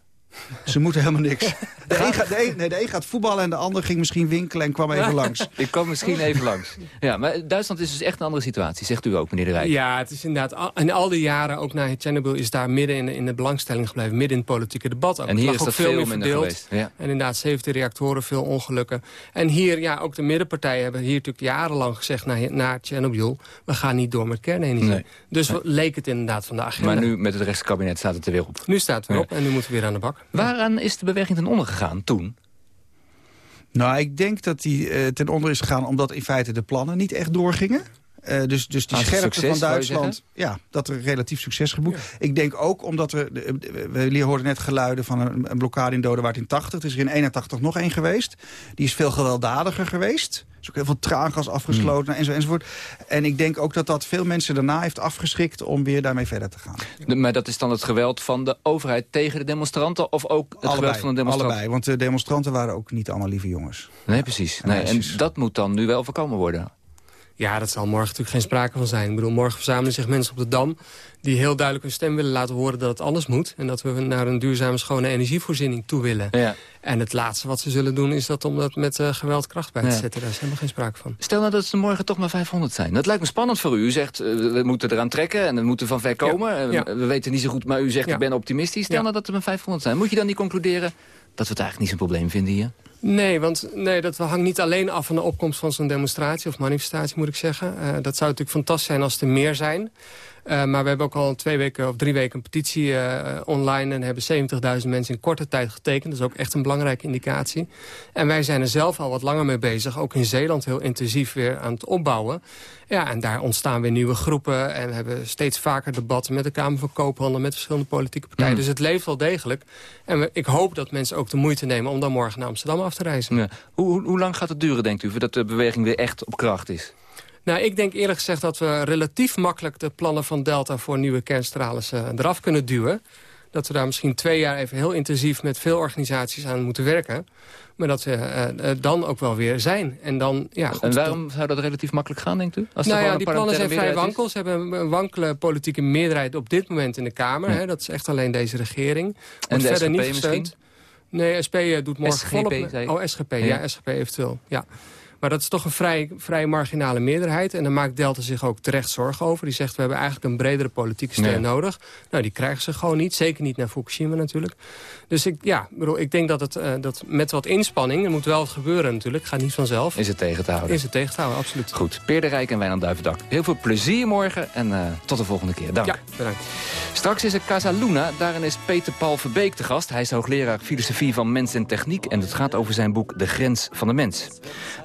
Ze moeten helemaal niks. [LAUGHS] De een, gaat, de, een, nee, de een gaat voetballen en de ander ging misschien winkelen en kwam even langs. [LAUGHS] Ik kom misschien even langs. Ja, maar Duitsland is dus echt een andere situatie, zegt u ook, meneer De Rijk. Ja, het is inderdaad... al- In al die jaren, ook na Chernobyl, is daar midden in de, in de belangstelling gebleven. Midden in het politieke debat. Ook. En hier Het is dat veel meer minder verdeeld. geweest, ja. En inderdaad, 17 reactoren, veel ongelukken. En hier, ja, ook de middenpartijen hebben hier natuurlijk jarenlang gezegd... na, na Chernobyl, we gaan niet door met kernenergie. Nee. Dus we- leek het inderdaad van de agenda. Maar nu met het rechtskabinet staat het er weer op. Nu staat het weer Ja. op en nu moeten we weer aan de bak. Waaraan is de beweging ten onder gegaan toen? Nou, ik denk dat die eh, ten onder is gegaan omdat in feite de plannen niet echt doorgingen. Eh, dus, dus die scherpte succes, van Duitsland, ja, dat er relatief succes geboekt. Ik denk ook omdat er, we hoorden net geluiden van een, een blokkade in Dodewaard in 80. Er is er in 81 nog één geweest. Die is veel gewelddadiger geweest. Er is ook heel veel traangas afgesloten en zo enzovoort. En ik denk ook dat dat veel mensen daarna heeft afgeschrikt om weer daarmee verder te gaan. De- maar dat is dan het geweld van de overheid tegen de demonstranten... of ook het geweld van de demonstranten? allebei, want de demonstranten waren ook niet allemaal lieve jongens. Nee, precies. Nee, en dat moet dan nu wel voorkomen worden. Ja, dat zal morgen natuurlijk geen sprake van zijn. Ik bedoel, morgen verzamelen zich mensen op de Dam... die heel duidelijk hun stem willen laten horen dat het anders moet... en dat we naar een duurzame, schone energievoorziening toe willen. Ja. En het laatste wat ze zullen doen is dat om dat met eh, geweld kracht bij te Ja. zetten. Daar is helemaal geen sprake van. Stel nou dat er morgen toch maar 500 zijn. Dat lijkt me spannend voor u. U zegt, eh, we moeten eraan trekken en we moeten van ver komen. Eh, ja. We weten niet zo goed, maar u zegt, ik ben optimistisch. Stel nou dat er maar 500 zijn. Moet je dan niet concluderen dat we het eigenlijk niet zo'n probleem vinden hier? Nee, want nee, dat hangt niet alleen af van de opkomst van zo'n demonstratie... of manifestatie, moet ik zeggen. Eh, dat zou natuurlijk fantastisch zijn als er meer zijn. Eh, maar we hebben ook al twee weken of drie weken een petitie eh, online... en hebben 70.000 mensen in korte tijd getekend. Dat is ook echt een belangrijke indicatie. En wij zijn er zelf al wat langer mee bezig. Ook in Zeeland heel intensief weer aan het opbouwen. Ja, en daar ontstaan weer nieuwe groepen. En we hebben steeds vaker debatten met de Kamer van Koophandel... met verschillende politieke partijen. Mm. Dus het leeft wel degelijk. En we, ik hoop dat mensen ook de moeite nemen... om dan morgen naar Amsterdam af te reizen. Ja. Hoe, hoe, hoe lang gaat het duren, denkt u, voordat de beweging weer echt op kracht is? Nou, ik denk eerlijk gezegd dat we relatief makkelijk... de plannen van Delta voor nieuwe kerncentrales eh, eraf kunnen duwen. Dat we daar misschien twee jaar even heel intensief... met veel organisaties aan moeten werken. Maar dat we eh, eh, dan ook wel weer zijn. En, dan, ja, goed, en waarom zou dat relatief makkelijk gaan, denkt u? Als nou ja, die plannen zijn vrij wankel. Ze hebben een wankele politieke meerderheid op dit moment in de Kamer. Ja. Hè. Dat is echt alleen deze regering. En de verder SGP niet gesteund. misschien? Nee, SP doet morgen SGP, volop... Oh, SGP, Ja. ja. SGP eventueel, ja. Maar dat is toch een vrij, vrij marginale meerderheid. En daar maakt Delta zich ook terecht zorgen over. Die zegt, we hebben eigenlijk een bredere politieke steun nodig. Nou, die krijgen ze gewoon niet. Zeker niet naar Fukushima natuurlijk. Dus ik, ja, bedoel, ik denk dat, het, uh, dat met wat inspanning... er moet wel wat gebeuren natuurlijk. Gaat niet vanzelf. Is het tegen te houden? Is het tegen te houden, absoluut. Goed, Peer de Rijk en Wijnand Duivendak. Heel veel plezier morgen en uh, tot de volgende keer. Dank. Ja, bedankt. Straks is er Casa Luna. Daarin is Peter Paul Verbeek de gast. Hij is hoogleraar filosofie van mens en techniek. En het gaat over zijn boek De Grens van de Mens.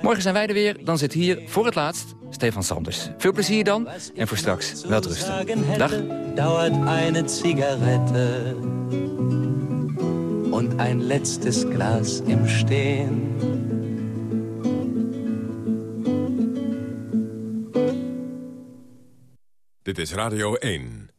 Morgen zijn wij er weer. Dan zit hier voor het laatst Stefan Sanders. Veel plezier dan en voor straks wel rusten. Dag. Dauert eine Zigarette und ein letztes Glas im Stehen. Dit is Radio 1.